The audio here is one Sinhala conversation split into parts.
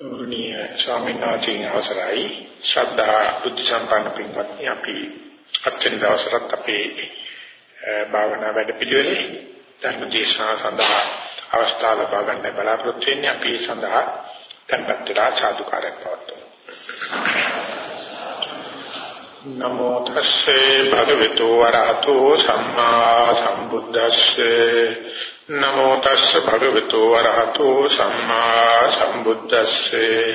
ගෞරවනීය ස්වාමීන් වහන්සේගේ අවසරයි. ශ්‍රද්ධා බුද්ධ සම්පන්න පින්වත්නි අපි අත්‍යන්ත දවසට අපේ භාවනා වැඩ පිළිවෙලේ ධර්ම දේශනා සඳහා අවස්ථාව ලබා ගන්න බලාපොරොත්තු වෙන්නේ අපි සඳහා tempත් වෙලා සාදුකාරයක් පවත්වමු. නමෝ තස්සේ භගවතු වරහතෝ සම්මා සම්බුද්දස්සේ නමෝ තස්ස භගවතු වරහතෝ සම්මා සම්බුද්දස්සේ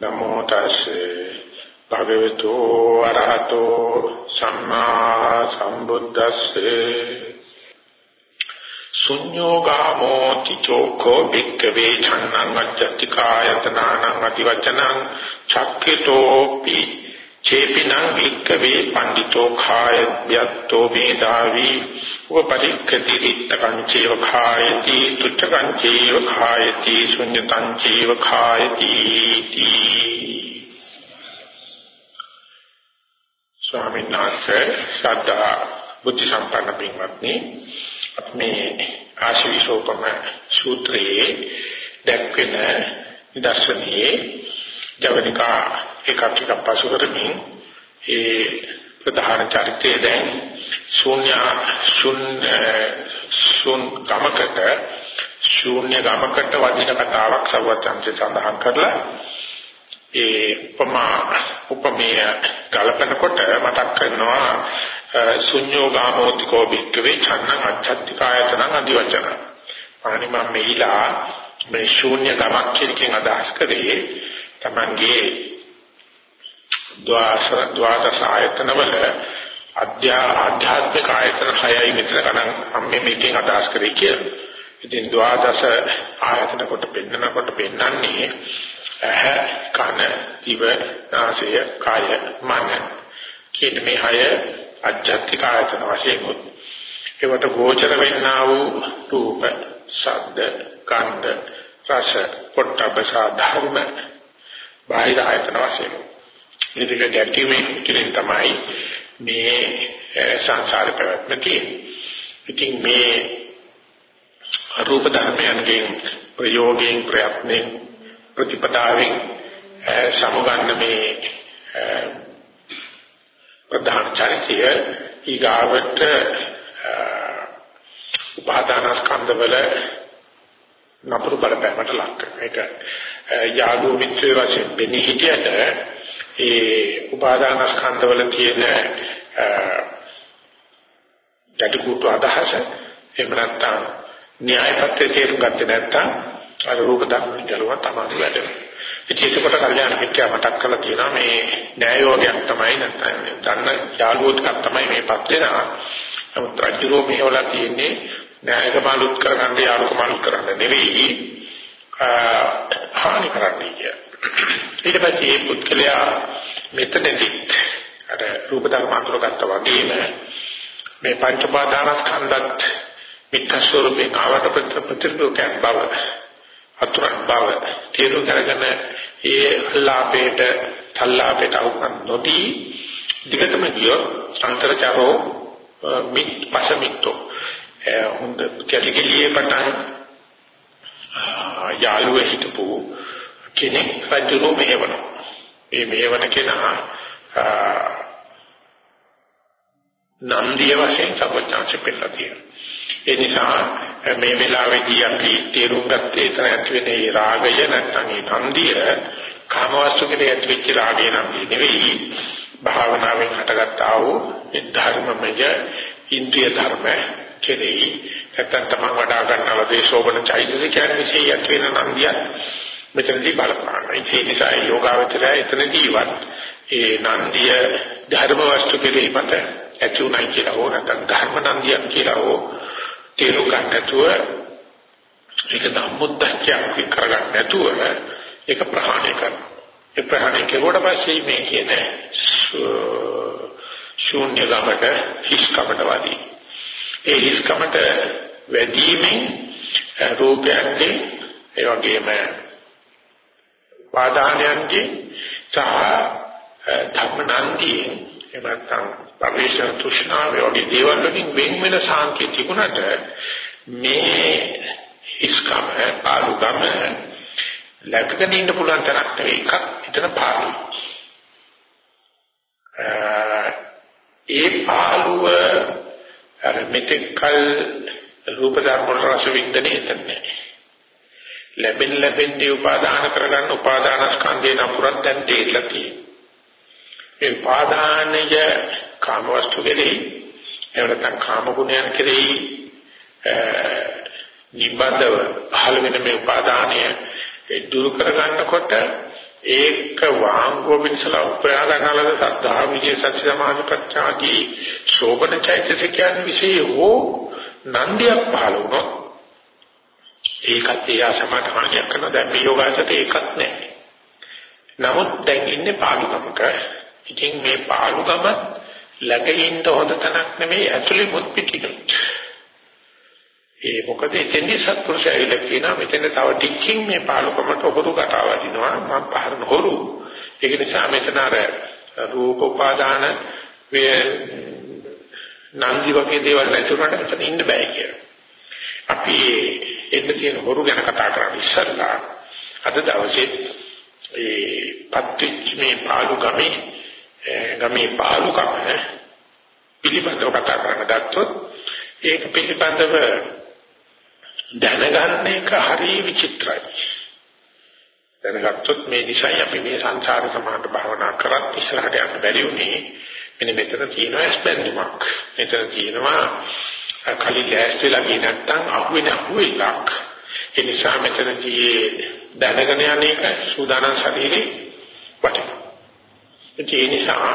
නමෝ තස්සේ භගවතු වරහතෝ සම්මා සම්බුද්දස්සේ ශුඤ්ඤෝගාමෝ තිචෝකෝ භික්ඛවේ ඡන්නං අච්චති කායතනානං අතිවචනං චක්ඛිතෝපි චේපිනං භික්ඛවේ පණ්ඩිතෝ කාය යත්තෝ මේදාවි උපපරික්ඛති ඉත්තකං චේව khායති තුච්ඡකං චේව khායති ශුඤ්ඤතං චේව khායති ස්වාමීන් වහන්සේ සද්ධා බුද්ධ සම්පන්න පින්වත්නි මේ ආශිවිසෝපම සූත්‍රයේ දැක්වෙන නිදර්ශනයේ ජවනිකා එකක් එකක් පසු කරමින් ඒ ප්‍රධාන චරිතය දැන් ශූන්‍ය ශුන්‍ය ශුන් ගමකට ශූන්‍ය ගමකට වදින කතාවක් සවචන්සේ සඳහන් කරලා ඒ උපමා උපමේය ගලපනකොට මතක් කරනවා ශුන්‍යෝ ගාමෝතිකෝ භික්කවේ ඡන්න අච්ඡත්තිකායතන අදිවචන. අනේ මම මෙහිලා මේ ශූන්‍ය ගමක් කියන අදහස් කරේ Tamange ද්වාස ද්වාදස ආයතන වල අධ්‍යා ආධ්‍යාත්මික ආයතන හයයි මෙතන ගණන් මේ මේකෙන් අදහස් කරේ කියලා. ඉතින් ද්වාදස ආයතන කොට පෙන්නකොට පෙන්නන්නේ ඇහ කන දිව නාසය කාය මන. කියන මේ හය අධ්‍යාත්මික ආයතන වශයෙන් උත්. ඒවට ගෝචර වෙන්නා වූ රූප ශබ්ද ගන්ධ රස පොට්ටබ්බ සාධර්ම බාහිර ආයතන වශයෙන් මේ දෙක ගැටීමේ කිරින් තමයි මේ සංසාර පැවැත්ම තියෙන්නේ. ඉතින් මේ රූප ධර්මයන්ගෙන් ප්‍රයෝගයෙන් ප්‍රයත්නෙන් ප්‍රතිපදාවෙන් සමුගන්න මේ ප්‍රධාන චරිතය ඊගාවට උපාදානස්කන්ධ වල නපුරු බලපෑමට ලක් කරන එක යාගෝ මිත්‍රය වශයෙන් බෙනී හිටියට ඒ උපාදානස්කන්ධවල තියෙන ගැටකුතු අදහස එහෙම නැත්නම් න්‍යායපත්‍ය තේරුම් ගත්තේ නැත්නම් අර රූප ධර්ම ජලව තමයි වැඩෙන්නේ. ඉතින් ඒකට කල්යාණ මිත්‍යා මතක් කරලා තියෙනවා මේ න්‍යායෝගයක් තමයි නැත්නම් දන්න යාළුවෝත් තමයි මේපත් වෙනවා. නමුත් රජුරෝ මේවලා තියෙන්නේ න්‍යායකමාලුත් කරගන්න යාළුකමාලුත් කරන්න නෙවෙයි හානි කරන්නේ කියලා. ඊට පස්සේ මේ පුත්කලයා මෙතනදී අර රූප ධර්ම අතුරගත්තා වගේම මේ පංච පාදානස්කන්ධත් මිත්‍ය ස්වරූපේ ආවට ප්‍රතිපෝකයන් බව අතුරක් බව තේරුම් ගන්න ඒ අල්ලාපේට තල්ලාපේට අවුකන් නොදී දිගටම ගියෝ අන්තරචරෝ මිත් පසමිත්තෝ. හොඳ කැලිකලියේ පටන් යාළුවෙ හිටපු කෙනෙක් රජුරෝ මෙහෙවනවා. මේ මෙහෙවන කෙනා නන්දිය වශයෙන් සබචාන්ස පෙන්නලා තියෙනවා. ඒ නිසා මේ වෙලාවේදී අපි තේරුම් ගත්තේ එතන ඇති වෙන මේ රාගය නැත්නම් මේ නන්දිය කාමවස්තුකේ ඇති වෙච්ච රාගය නම් නෙවෙයි භාවනාවෙන් හටගත්තා වූ ඒ ධර්මමය ඉන්ද්‍රිය ධර්ම කෙරෙහි නැත්නම් තමන් වඩා ගන්නා දේශෝබන චෛතසිකයන් විශ්ේ ඇති වෙන නන්දිය මෙතනදී බලපාන. ඒ නිසා යෝගාවචරය එතනදීවත් ඒ නන්දිය ධර්ම වස්තු කෙරෙහි මත ඇති උනායි කියලා හෝ නැත්නම් ධර්ම නන්දියක් කියලා හෝ තේරුම් ගන්න නැතුව ඒක ධම්මොද්දච්චයක් කරගන්න නැතුව ඒක ප්‍රහාණය කරනවා. ඒ ප්‍රහාණය කෙරුවට පස්සේ මේ කියන ශූන්‍ය ගමට හිස්කමට වදී. ඒ හිස්කමට වැඩිමෙන් රූපයන්ගේ ඒ වගේම පාදානයන්ගේ සහ ධර්මනන්දියේ එමත්නම් පරිශන තුෂ්ණාව වගේ දේවල් වලින් වෙන් වෙන සාංකේ තිබුණට මේ ඉස්කම ආලුගම ලැබගෙන ඉන්න පුළුවන් තරක් නෙවෙයි එකක් එතන පාළුයි. ඒ පාළුව අර මෙතෙක්කල් රූප ධර්ම වල රස වින්දනයේ නැහැ. ලැබෙන ලැබෙන්නේ උපාදාන කරගන්න උපාදාන ස්කන්ධේ නපුරක් දැන් තේරිලා තියෙනවා. ඒ උපාදානය කාම වස්තු කෙරෙහි එහෙම නැත්නම් කාම ගුණයන් කෙරෙහි නිබඳව පහළ වෙන මේ උපාදානය දුරු කරගන්නකොට ඒක වාංගෝ වින්සලා උපයා ගන්නලද සද්ධා විජය සත්‍ය සමාධි ප්‍රත්‍යාදී ශෝභන චෛතසිකයන් විශේෂ හෝ නන්දියක් පහළ වුණොත් ඒකත් ඒ අසමාධානයක් කරන දැන් මේ යෝගාසත ඒකත් නැහැ. නමුත් දැන් ඉන්නේ පාළුකමක. ඉතින් මේ පාළුකම ළඟින් හොඳ තැනක් නෙමෙයි ඇතුලේ මුත් පිටිනුත්. ඒ මොකද එතෙන්දී සත්පුරුෂය ඇවිල්ලා කියනවා මෙතන තව ටිකකින් මේ පාලකමට හොරු කතාව වදිනවා මම පහරන හොරු ඒක නිසා මෙතන අර රූප උපාදාන වේ නන්දි වගේ දේවල් නැතුනට මෙතන ඉන්න බෑ කියලා. අපි එන්න තියෙන හොරු ගැන කතා කරන්නේ ඉස්සල්ලා අද දවසේ ඒ පත්‍විච් මේ පාලු ගමේ ගමේ පාලුකම පිළිබඳව කතා කරන්න ගත්තොත් ඒක පිළිබඳව දැනගන්න එක හරිය විචිත්‍රයි. දැනගත්තොත් මේ නිසයි අපි මේ සංසාර සමාධි භාවනා කරත් ඉස්සරහට යන්න බැරි වුණේ. මෙන්න මෙතන තියෙනවා ස්පෙන්ඩුමක්. මෙතන තියෙනවා කලින් ලෑස්තිලා ගියේ නැත්තම් අහුවෙන අහුවෙලක්. ඒ නිසා මෙතනදී දැනගෙන යන්නේක සූදානම් ශරීරේ වටිනවා. ඒ නිසා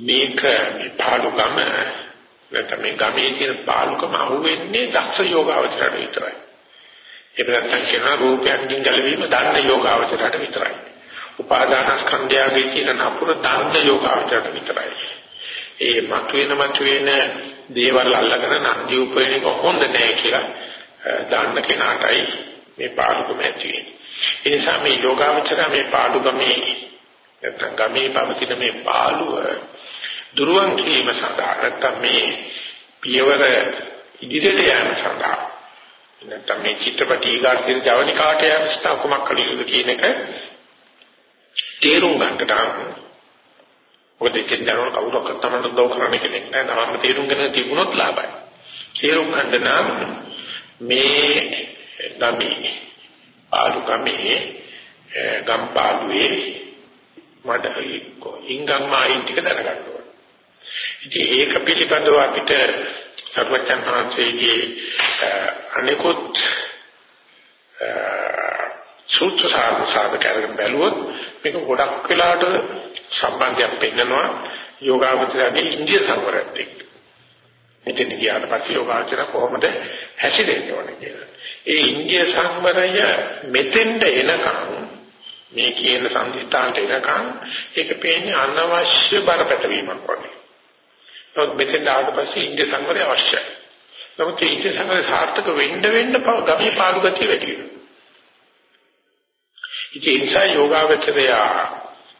මේක මේ පාළු ගම නැත්නම් මේ ගමේ තියෙන පාලුකම අහුවෙන්නේ දක්ෂ යෝගාවචරයට විතරයි. ඒක නැත්නම් කියන රූපයන්ගෙන් ගැලවීම දන්න යෝගාවචරයට විතරයි. උපාදානස්කන්ධයගේ තියෙන නපුර දන්න යෝගාවචරයට විතරයි. ඒ මතුවෙන මතුවෙන දේවල් අල්ලගෙන නන්දි උපයන එක හොඳ නෑ කියලා දාන්න කෙනාටයි මේ පාලුකම ඇති වෙන්නේ. ඒ නිසා මේ යෝගාවචරය මේ පාලුකමේ නැත්නම් ගමේ පවතින මේ පාළුව දුරුවන් කිරීම සඳහා නැත්නම් මේ පියවර ඉදිරියට යාම සඳහා නැත්නම් මේ චිත්‍රපටි ඊගාටින ජවනිකාට යාම සඳහා කොමක් කළ යුතුද කියන එක තේරුම් ගන්නට මොකද ඉතින් දරන කවුරක්වත් තමයි උදව් කරන්න කෙනෙක් නෑ නමම තේරුම් ගන්න තිබුණොත් ලාභයි. තේරුම් ගන්න නම් මේ ගමේ ආලු ගමේ ගම්පාලුවේ මඩ ඉංගම් මායින් ටික දැනගන්න ඕනේ. ඉතින් ඒක පිළිබඳව අපිට සර්වඥාන් වහන්සේගේ අනිකුත් සූත්‍ර සාධකයන් බැලුවොත් මේක ගොඩක් වෙලාට සම්බන්ධයක් පෙන්නනවා යෝගාවචරයේ ඉන්දිය සංවරයත් එක්ක. මෙතන ගියාට පස්සේ යෝගාචර කොහොමද හැසිරෙන්නේ ඕනේ කියලා. ඒ ඉන්දිය සංවරය මෙතෙන්ට එනකම් මේ කියන සංදිස්ථානට එනකම් ඒක පේන්නේ අනවශ්‍ය බරපතලීමක් වගේ. නමුත් මෙතෙන් ආවට පස්සේ ඉන්දිය සංවරය අවශ්‍යයි. නමුත් ඒ ඉන්දිය සංවරය සාර්ථක වෙන්න වෙන්න ගමේ පාළු ගතිය වැඩි වෙනවා. ඉතින් ඒ නිසා යෝගාවචරය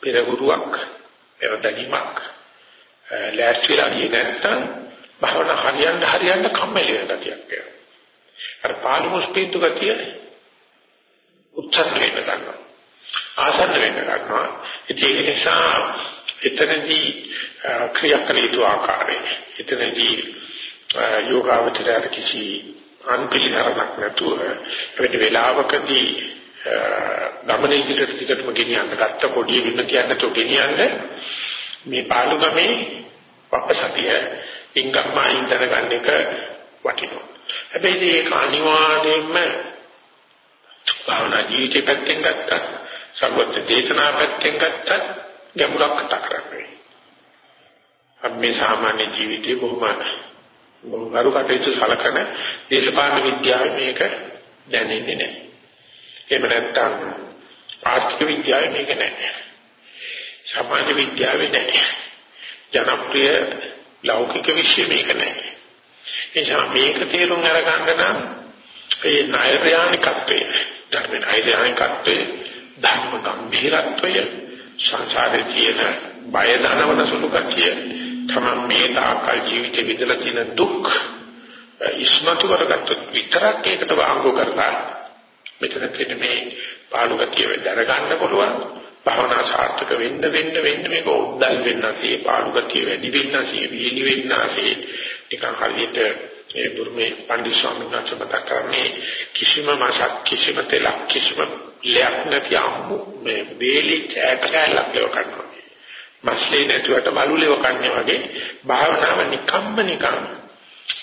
පෙර ගුරුවක් පෙර දැනීමක් ලෑස්තිලා ගියේ නැත්නම් භවන හරියන්න හරියන්න කම්මැලි වෙන ගතියක් වෙනවා. අර පාළු මුස්පීතු ගතිය උච්චර වෙන්න ගන්නවා. ආසන්න වෙන්න ගන්නවා. ඉතින් ඒ නිසා එතනදී ක්‍රියා කළ යුතු ආකාරය. එතනදී යෝගාවචරයට කිසි අන්පිලිහරණක් නැතුව වෙන වෙලාවකදී ගමන ඉදිරියට ටිකටම ගෙනියන්න ගත්ත පොඩි වින්න කියන්න තෝ ගෙනියන්න මේ පාලුගමේ වපසතිය ඉංගම්මයින් දැනගන්න එක වටිනවා. හැබැයි ඒක අනිවාර්යයෙන්ම භාවනා ජීවිතේ පැත්තෙන් ගත්තත් සම්බුද්ධ දේශනා පැත්තෙන් ගත්තත් ගැඹුරක් කතා කරන්නේ. අපි මේ සාමාන්‍ය ජීවිතේ බොහොම බොහොම කරු කටයුතු සලකන දේශපාලන විද්‍යාවේ මේක දැනෙන්නේ නැහැ. එහෙම නැත්නම් ආර්ථික විද්‍යාවේ මේක නැහැ. සමාජ විද්‍යාවේ නැහැ. ජනප්‍රිය ලෞකික විශ්ය මේක නැහැ. එනිසා මේක තේරුම් අරගන්න නම් ඒ නෛර්යානිකත්වය ධර්ම නෛර්යානිකත්වය ධර්ම ගම්භීරත්වය සංසාරයේ තියෙන බය දනවන සුළු කතිය තමයි මේ තාකල් ජීවිතේ විඳලා තියෙන දුක් ඉස්මතු කරගත්තොත් විතරක් ඒකට වාංගු කරලා මෙතන තියෙන මේ පාළු ගතිය දැනගන්න පුළුවන්. භවනා සාර්ථක වෙන්න වෙන්න වෙන්න මේක උද්දල් වෙන්නසේ පාළු ගතිය වැඩි වෙන්නසේ වීලි වෙන්නසේ නිකන් හරියට ඒ බුරුමේ පණ්ඩිත ස්වාමීන් වහන්සේ මතක් කරන්නේ කිසිම මාසක් කිසිම තෙලක් කිසිම ලයක් නැති අම්මු මේ වේලි කෑකලක් ලව කරනවා. මස්ලේ නැතුවට බලු ලව කන්නේ වගේ භාවනාව නිකම්ම නිකම්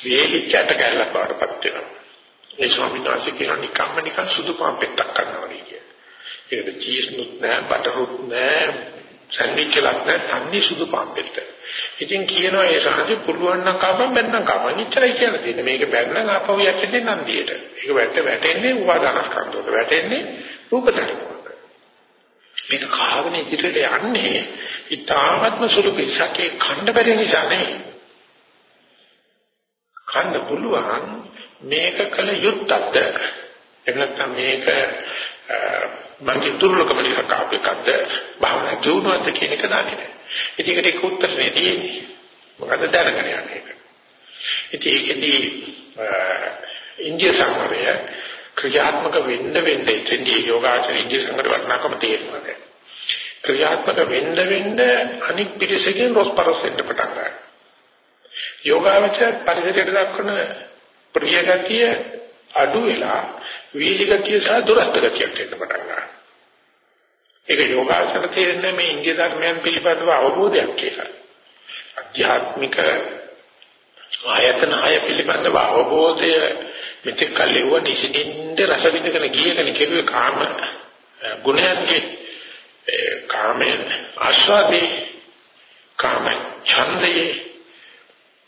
වේලි කෑකලක් වඩපත් වෙනවා. ඒ ස්වාමීන් වහන්සේ කියන නිකම්ම නිකම් සුදු පාන් පෙත්තක් කරනවා වගේ. ඒකට චීස් නුත් නැහැ, බටරුත් නැහැ, සැන්ඩ්විච් එකක් නැහැ, තන්නේ සුදු පාන් පෙත්ත. ඉතින් කියනවා ඒ සාහසි පුළුවන් නම් කපන් බැන්නම් කපන්. ඉච්චරයි කියලා තියෙන්නේ. මේක බැන්නම් ආපහු යන්නේ නන්දියට. ඒක වැට වැටෙන්නේ උපාදානස්කන්ධයට. වැටෙන්නේ රූප ධර්මවලට. මේක කාගෙන ඉදිරියට යන්නේ ඊ타ත්ම සුළු පිටසකේ khණ්ඩ බැරි නිසා නෙවෙයි. khණ්ඩ පුළුවන් මේක කළ යුත්තක්ද? එහෙම නැත්නම් මේක මගේ දුර්ලභම නිසා කාපේකක්ද? භාවනා ජීවනවත් කියන එක දන්නේ නැහැ. ඉතින් ඒකට උත්තරේ තියෙන්නේ. මොකද දැනගෙන යන්නේ ඒක. ඉතින් ඒකෙදී ඉන්දිය සංවරය ක්‍රියාත්මක වෙන්න වෙන්න ඉතින්දී යෝගාචර ඉන්දිය සංවර වටනකම තේරෙනවා. ක්‍රියාත්මක වෙන්න වෙන්න අනික් පිටසකින් රොස්පරොස් වෙන්න පටන් ගන්නවා. යෝගාචර පරිසරයට දක්වන ප්‍රියගතිය අඩු වෙලා වීලිගතිය සහ දුරස්ත ගතියක් වෙන්න පටන් ගන්නවා. ඒක යෝගාචර තේරෙන්නේ මේ ඉන්දිය ධර්මයන් පිළිබඳව අවබෝධයක් කියලා. අධ්‍යාත්මික ආයතන හය පිළිබඳව අවබෝධය මෙතෙක් කල්ලිව නිසින්ද රස විඳගෙන ගියගෙන කෙරුවේ කාම ගුණයන්ගේ කාමෙන් ආස්වාදී කාම ඡන්දේ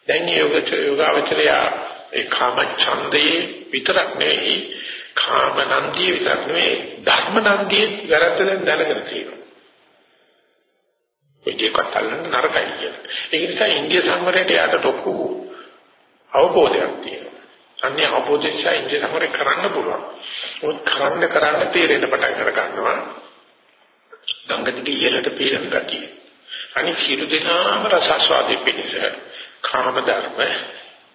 දැන් යෝගාචරය ඒ කාම ඡන්දේ විතරක් නෙවෙයි කාම නන්දිය විතරක් නෙවෙයි ධර්ම නන්දිය වැරද්ද දැන් දැනගෙන තියෙනවා. ඒකේ කතල්න නරකයි කියන. ඒක නිසා ඉන්දිය සංවරයට යට තොක්කු අවබෝධයක් තියෙනවා. අන්නේ අවබෝධය නිසා ඉන්දිය සංවරය කරන්න පුළුවන්. මොකද කරන්න කරන්න තේරෙන්න පටන් අර ගන්නවා. ගංගදිගේ ඉහළට පීරන ගතිය. අනිත් සියලු දෙනාම රසස්වාදී පිණිස කාම ධර්ම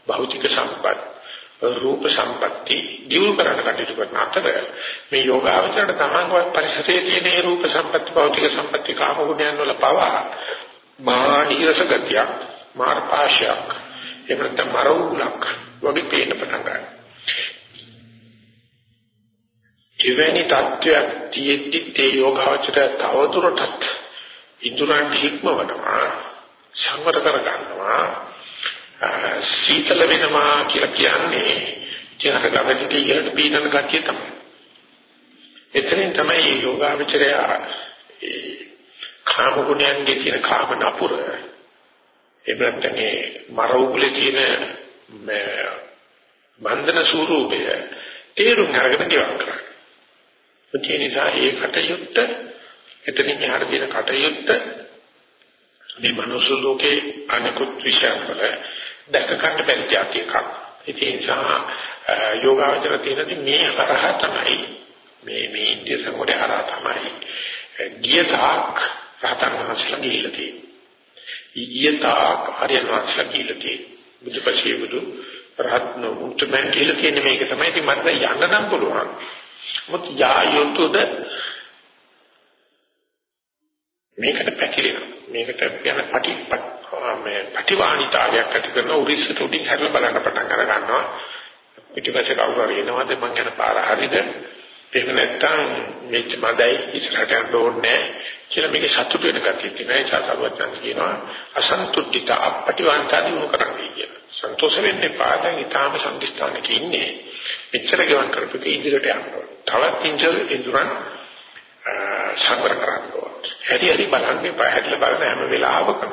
භෞතික සම්පත් රූප සම්පatti දියුණු කරන්න කටයුතු කරන අතර මේ යෝගාවචරයට තමන්ගේ පරිසරයේ තියෙන රූප සම්පatti භෞතික සම්පatti කාම ගුණයන් වල පවා මහා නිරස ගතියක් මාර්පාශයක් එකට මරවුලක් වගේ පේන්න පටන් ගන්නවා. එවැනි තත්වයක් තියෙද්දි තේ යෝගාවචරය තවදුරටත් ඉදුරන් හික්මවනවා සංවර කර ගන්නවා සීතල වෙනවා කියලා කියන්නේ ජනක ගමනිට ඉහළට පීනන ගතිය තමයි. එතනින් තමයි යෝගාවචරය කාම ගුණයන්ගේ තියෙන කාම නපුර එබැවින් මරෝගුලේ තියෙන බන්ධන ස්වරූපය තේරුම් අරගෙන ගෙවක් කරන්නේ. ඒ නිසා ඒ කටයුත්ත එතනින් එහාට තියෙන කටයුත්ත මේ මනුස්ස ලෝකේ අනිකුත් විශ්යන් වල දැක ගන්න බැරි જાති එකක්. ඒ නිසා යෝගාවචර තියෙනදී මේ හරහා තමයි මේ මේ ඉන්දිය සංගෝඩේ හරහා තමයි ගිය තාක් රහතන් වහන්සේලා ගිහිල්ලා තියෙන්නේ. ගිය තාක් ආර්යයන් වහන්සේලා ගිහිල්ලා තියෙන්නේ. බුදුපසේ බුදු රහත්න උතුමන් කියලා කියන්නේ මේක තමයි. ඉතින් මට යන්න නම් පුළුවන්. මොකද යා යොතුද මේකට පැකිලෙනවා. මේකට යන පටි මේ ප්‍රතිවාණිතාවයක් ඇති කරන උරිස්සට උඩින් හැරලා බලන්න පටන් අර ගන්නවා පිටිපස්සේ කවුරු හරි එනවද? මං යන පාර හරිද? එහෙම නැත්නම් මෙච්ච මදයි ඉස්සරහට යන්න ඕනේ කියලා මේක සතුට වෙන ගැතිය තියෙනවා. ඒ සාසවචන් කියනවා අසන්තුට්ඨිත අපටිවාන්තාදී උණු කරන්නේ? කියලා. සන්තෝෂ වෙන්න එපා. දැන් ඊටාම සංදිස්ථානක ඉන්නේ. එච්චර ගමන් කරපිට ඉදිරියට යන්න ඕනේ. තවත් ඉන්ජල් ඉඳුරන් සම්බර කරන්න ඕනේ. හැටි හරි බලන්න එපා හැටි බලන හැම වෙලාවකම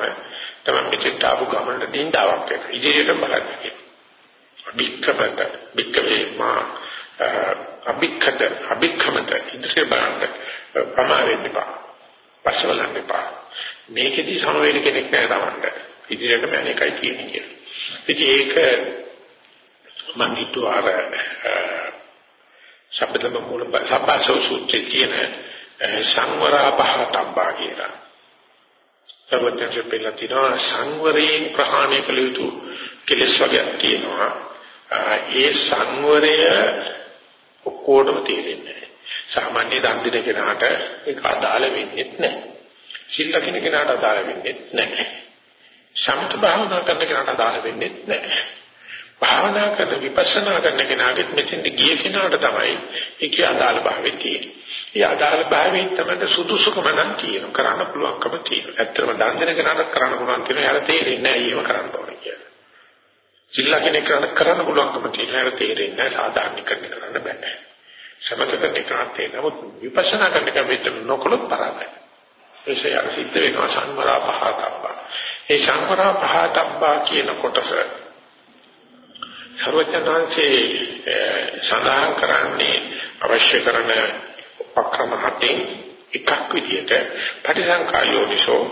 තමයි මෙතෙන්ට ආපු ගමනට දින්දාවක් වෙන. ඉදිරියට බලන්න. අභික්කමත භික්කවේ මා අභික්කත අභික්කමත ඉදිරියට බලන්න. ප්‍රමාවෙන්න එපා. පස්සවලන්න එපා. මේකෙදි සමවේල කෙනෙක් නෑ තමන්ට. ඉදිරියට මම එකයි කියන්නේ කියලා. ඉතින් ඒක මම හිතුවා අර සම්බදම මූල සම්පාසෝ සූත්‍රයේ තියෙන සංවරපහතම්බා කියලා. සර්වඥයන් පෙන්නලා තිනවා සංවරයෙන් ප්‍රහාණය කළ යුතු කෙලෙස් වර්ගයක් තියෙනවා. ඒ සංවරය ඔක්කොටම තේරෙන්නේ නැහැ. සාමාන්‍ය දන් දෙන කෙනාට ඒක අදාළ වෙන්නේ නැහැ. සිල් ලකින කෙනාට අදාළ වෙන්නේ නැහැ. සමත භාවනා කරන කෙනාට අදාළ වෙන්නේ නැහැ. භාවනා කරන විපස්සනා කරන කෙනාගෙත් මෙතෙන්ට ගිය කෙනාට තමයි ඒකේ අදාළ භාවය තියෙන්නේ. ඒ අදාළ භාවයෙන් තමයි සුදුසුකම නම් තියෙන කරන්න පුළුවන්කම තියෙන. ඇත්තම දන් දෙන කෙනාට කරන්න පුළුවන් කියන යාර තේරෙන්නේ නැහැ එහෙම කරන්න ඕනේ කියලා. සිල්ලා කෙනෙක් කරන්න කරන්න පුළුවන්කම තියෙන යාර තේරෙන්නේ නැහැ සාධාරණීකරණය කරන්න බෑ. සමතක නිකාතේ නමුත් විපස්සනා කරන කෙනෙක් නොකළොත් පරාදයි. ඒසය සිද්ධ වෙනවා සංවරා පහතබ්බා. ඒ සංවරා පහතබ්බා කියන කොටස සර්වඥාන්සේ සඳහන් කරන්නේ අවශ්‍ය කරන උපක්‍රම හතෙන් එකක් විදිහට පටිසංකා යෝනිසෝ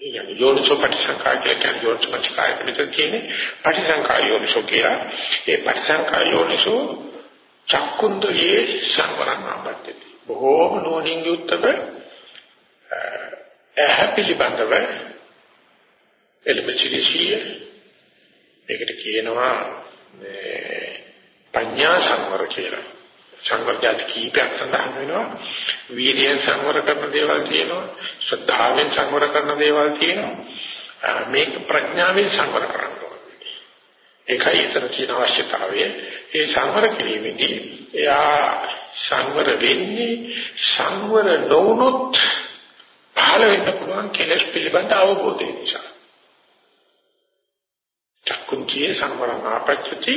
يعني යෝනිසෝ පටිසංකා කියන්නේ යෝනිසෝ පටිසංකා පිටත කියන්නේ පටිසංකා යෝනිසෝ කියලා ඒ පටිසංකා යෝනිසෝ චක්කුන්දයේ සංවරණ ආපත්තේ බොහෝම නෝනින් යුක්තව ඇහැ පිළිබඳව එලෙමචිලිසිය ඒකට කියනවා පඤ්ඤා සංවර කියලා. සංවර જાති කීපයක් සඳහන් වෙනවා. වීර්යයෙන් සංවර කරන දේවල් තියෙනවා. ශ්‍රද්ධාවෙන් සංවර කරන දේවල් තියෙනවා. මේක ප්‍රඥාවෙන් සංවර කරන්න ඕනේ. ඒකයි ඒතර තියෙන අවශ්‍යතාවය. ඒ සංවර කිරීමේදී එයා සංවර වෙන්නේ සංවර නොවුනොත් පහළ වෙන්න පුළුවන් කෙලෙස් පිළිබඳ අවබෝධය නිසා. චක්කුංචේ සංවරං ආපච්චති.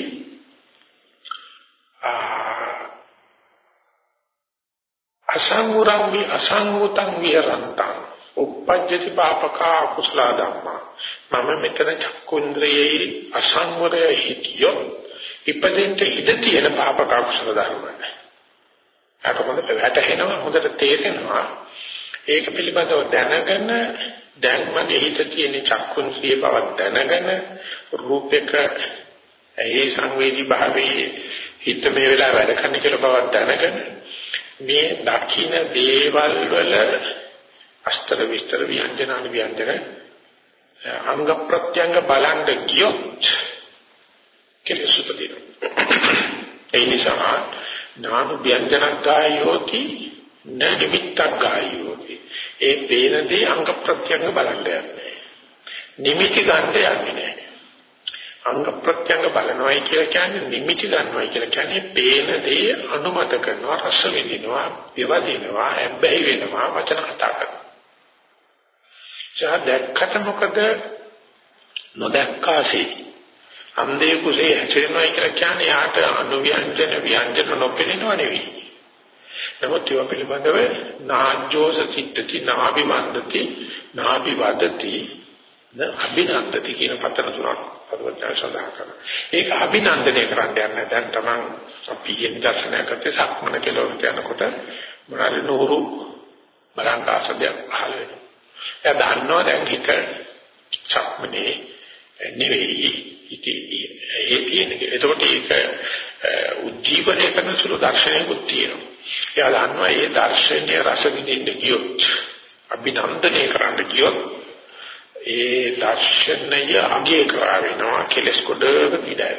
අසංවරං වි අසංවතං විරන්තං උපජ්ජති පාපකා කුසල ධම්මා. මම මෙතන චක්කුන්ද්‍රයේ අසංවරය හිතියෝ ඉපදෙන්න ඉඩ තියෙන පාපකා කුසල ධර්ම. අතකොඳ වැටහෙනවා හොඳට තේරෙනවා. ඒක පිළිබඳව දැනගෙන දැන් මගේ හිත තියෙන චක්කුන්සිය බව දැනගෙන රූපයක ඒ සංවේදී භාවයේ හිත මේ වෙලාව වැඩ කරන කියලා බව දැනගෙන මේ දකින්න දේවල් වල අස්තර විස්තර ව්‍යංජනාන ව්‍යංජන අංග ප්‍රත්‍යංග බලන්න ගියොත් කෙලෙසුත දෙනවා. ඒ නිසා නාම ව්‍යංජනක් ගායෝති නිමිත්තක් ගායෝති ඒ පේන දේ අංග ප්‍රත්‍යංග බලන්න යන්නේ. නිමිති ගන්න යන්නේ නැහැ. අංග ප්‍රත්‍යංග බලනවායි කියලා කියන්නේ නිමිති ගන්නවායි කියලා කියන්නේ පේන දේ අනුමත කරනවා රස විඳිනවා විවදිනවා හැබැයි වෙනවා වචන කතා කරනවා. ජා දැක්කට මොකද නොදැක්කාසේ අන්දේ කුසේ හැචෙනවායි කියලා කියන්නේ යාට අනුව්‍යංජන ව්‍යංජන නොපෙනෙනව නෙවෙයි. නමුත් ඒවා පිළිබඳව නාජ්ජෝස සිත්තති නාභිමන්දති නාභිවදති න අභිනන්දති කියන පතන තුනක් පදවචන සඳහන් කරනවා. ඒක අභිනන්දනය කරන්න යන්නේ දැන් තමන් අපි කියන දර්ශනය කරේ සක්මන කෙලවරට යනකොට මොනවාද නూరు බලංකාසදයක් පහළ වෙනවා. එයා දන්නවා දැන් හිත සක්මනේ නෙවෙයි ඉතින් ඒ කියන්නේ එතකොට ඒක උද්දීපනය කරන සුළු දර්ශනයකුත් තියෙනවා. එයා දන්නවා මේ දර්ශනීය රස විඳින්න ගියොත් අභිනන්දනය කරන්න ගියොත් ඒ දර්ශනය අගේ කරා වෙනවා කෙලස් කොටක පිටයි.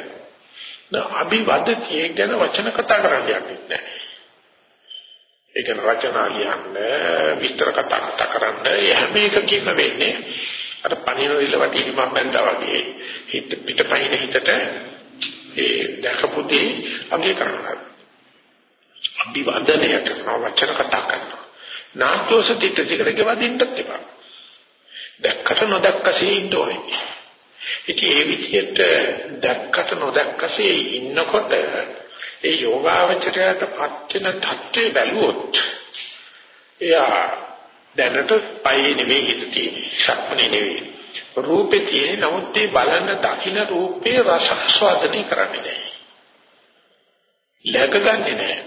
නා අභිවදතිය ගැන වචන කතා කරන්න යන්නේ නැහැ. ඒක රචනා ලියන්න විස්තර කතා කතා කරන්න හැම එකකින්ම වෙන්නේ අර පණින විලවටි මම බඳා වගේ හිත පිටපයින් හිතට ඒ දැකපුදී අගේ කරනවා. අභිවදනය කරනවා වචන කතා කරනවා. නාට්‍යෝස තිට තිකට ගෙවදින්නත් එපා. දැක්කට නොදැක්කසේ ඉන්න ඕනේ. ඉතින් ඒ විදිහට දැක්කට නොදැක්කසේ ඉන්නකොට ඒ යෝගාවචරයට පත් වෙන தත්ත්වේ බැලුවොත් එයා දැනට පයේ නෙවෙයි හිත තියෙන්නේ. සක්මනේ නෙවෙයි. රූපේ තියෙන නමුත් ඒ බලන දකින්න රූපේ රසස්වාදනය කරන්නේ නැහැ. läගගන්නේ නැහැ.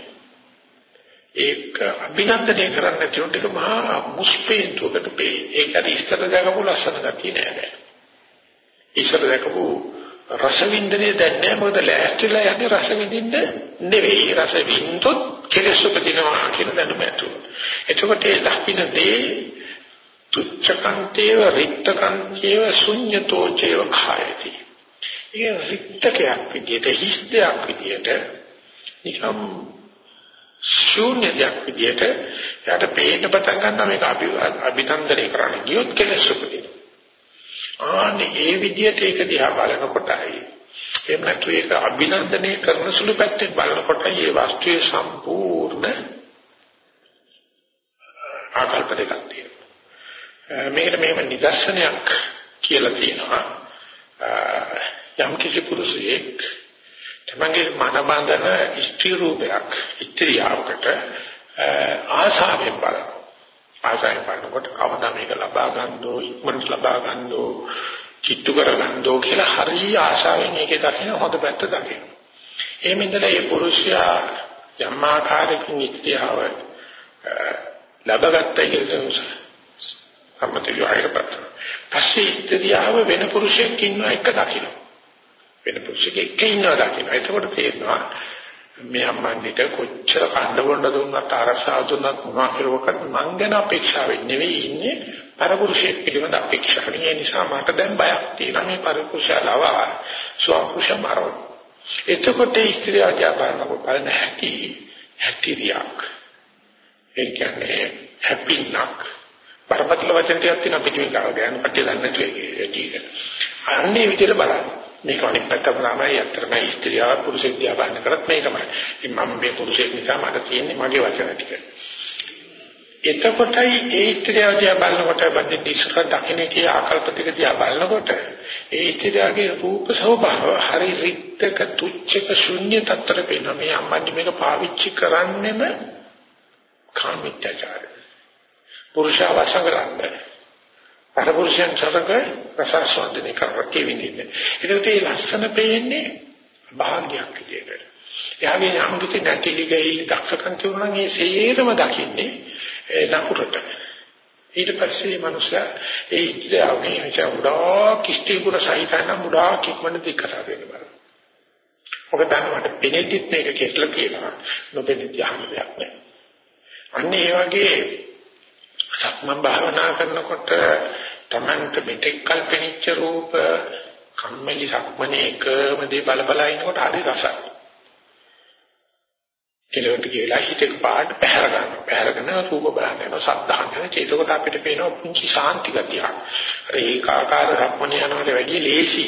ඒක අභිනන්දනය කරන්න නැතිවට ඒක මහා මුස්පේන්තුවකට පේ. ඒක අර ඉස්සර දැකපු ලස්සන ගතිය නෑ දැන්. ඉස්සර දැකපු රස වින්දනය දැන් නෑ මොකද ලෑස්තිලා යන්නේ රස විඳින්න නෙවෙයි රස විඳොත් කෙලෙස් උපදිනවා කියන දැනුම ඇතුව. එතකොට ඒ දකින්න දේ තුච්ඡකන්තේව රික්තකන්තේව ශුඤ්‍යතෝචේව khayati. ඒ රික්තකයක් විදියට හිස් දෙයක් විදියට නිකම් ශූන්‍යයක් විදියට යාට පේන්න පටන් ගන්නවා මේක අපි අභිනන්දනය කරන්න ගියොත් කෙලෙස් උපදිනවා. ආන්නේ ඒ විදියට ඒක දිහා බලනකොටයි එහෙම නැතු ඒක අභිනන්දනය කරන සුළු පැත්තෙන් බලනකොටයි මේ වස්තුවේ සම්පූර්ණ ආකල්ප දෙකක් තියෙනවා. මේකට මෙහෙම නිදර්ශනයක් කියලා තියෙනවා. යම් කිසි පුරුෂයෙක් තමන්ගේ මන බඳන ස්ත්‍රී රූපයක් ස්ත්‍රියවකට ආසාවෙන් බලනවා. ආසාවෙන් බලනකොට කවදා මේක ලබා ගන්නෝ ඉක්මනට ලබා ගන්නෝ කිට්ටු කර ගන්නෝ කියලා හරිය ආසාවෙන් මේකේ දකින්න හොඳ පැත්ත දකින්න. එහෙම ඉඳලා මේ පුරුෂයා යම් ආකාරයකින් ස්ත්‍රියව ලබගත්ත කියලා සම්මතිය ආයතපත්. පස්සේ ස්ත්‍රියව වෙන පුරුෂයෙක් ඉන්න එක දකින්න. වෙන පුරුෂයෙක් එක්ක ඉන්නවා දකින්න. එතකොට තේරෙනවා මේ අම්මන්දිට කොච්චර කණ්ඩ බොණ්ඩ දුන්නත් ආරක්ෂාව දුන්නත් මොනවා කරුවකට මං ගැන අපේක්ෂාවෙන් නෙවෙයි ඉන්නේ පරපුරුෂයෙක් පිළිබඳ අපේක්ෂාවෙන්. ඒ නිසා මට දැන් බයක් තියෙනවා මේ පරපුරුෂයලව ස්වපුරුෂ මරව. එතකොට ස්ත්‍රිය ආජාපනක බලන හැටි හැටිරියක්. ඒ කියන්නේ හැපිනක් බරපතල වචන ටිකක් තියෙනවා පිටින් ගාව ගන්න කට්ටිය දන්නේ නැති එක. අන්නේ විදිහට බලන්න. මේක අනිත් පැත්ත තමයි අත්‍තරම ස්ත්‍රියව පුරුෂයෙක් දිහා බලන කරත් මේකමයි. ඉතින් මම මේ පුරුෂයෙක් නිසා මට තියෙන්නේ මගේ වචන ටික. එතකොටයි ඒ ස්ත්‍රියව දිහා බලනකොට බඳින් ඉස්සර දකින්නේ කිය ආකල්ප ටික දිහා බලනකොට ඒ ස්ත්‍රියගේ රූප ස්වභාව හරි රික්තක තුච්චක ශුන්‍ය තත්තර පේනවා. මේ අම්මන්ට මේක පාවිච්චි කරන්නෙම කාමිත්‍යාචාරය. පුරුෂයා වසඟරන්නේ. පරපුරුෂයන් සතක රසස්වාදනය කරකේ විඳින්නේ. ඒකට ඒ ලස්සන පේන්නේ භාග්‍යයක් විදියට. එයාගේ යම්කිසි නැතිලි ගහිලි දක්ෂකම් තිබුණා නම් ඒ සේරම දකින්නේ නපුරට. ඊට පස්සේ මනුස්සයා ඒ ඉතිරාගේ හිතා උඩා කිස්ටි කුර සහිතන මුඩා කික්මන දිකට වෙනවා. ඔබ දන්නවට පෙනෙද්දිත් මේක කෙట్లా කියනවා. නොපෙනෙද්දි අහන්න දෙයක් නැහැ. අන්න ඒ වගේ සක්මන් භාවනා කරනකොට තමන්ට මෙතෙක් කල්පනිච්ච රූප කම්මැලි සක්මනේ එකම දේ බල බල ඉනකොට හරි රසයි. කෙලවට කියලා හිතේ පාඩ පැහැර ගන්නවා. පැහැරගෙන රූප බලනවා. සද්ධාහන චේතකොට අපිට පේන පුංචි ශාන්ති ගතියක්. අර ඒකාකාර සක්මනේ යනවට වැඩිය ලේසි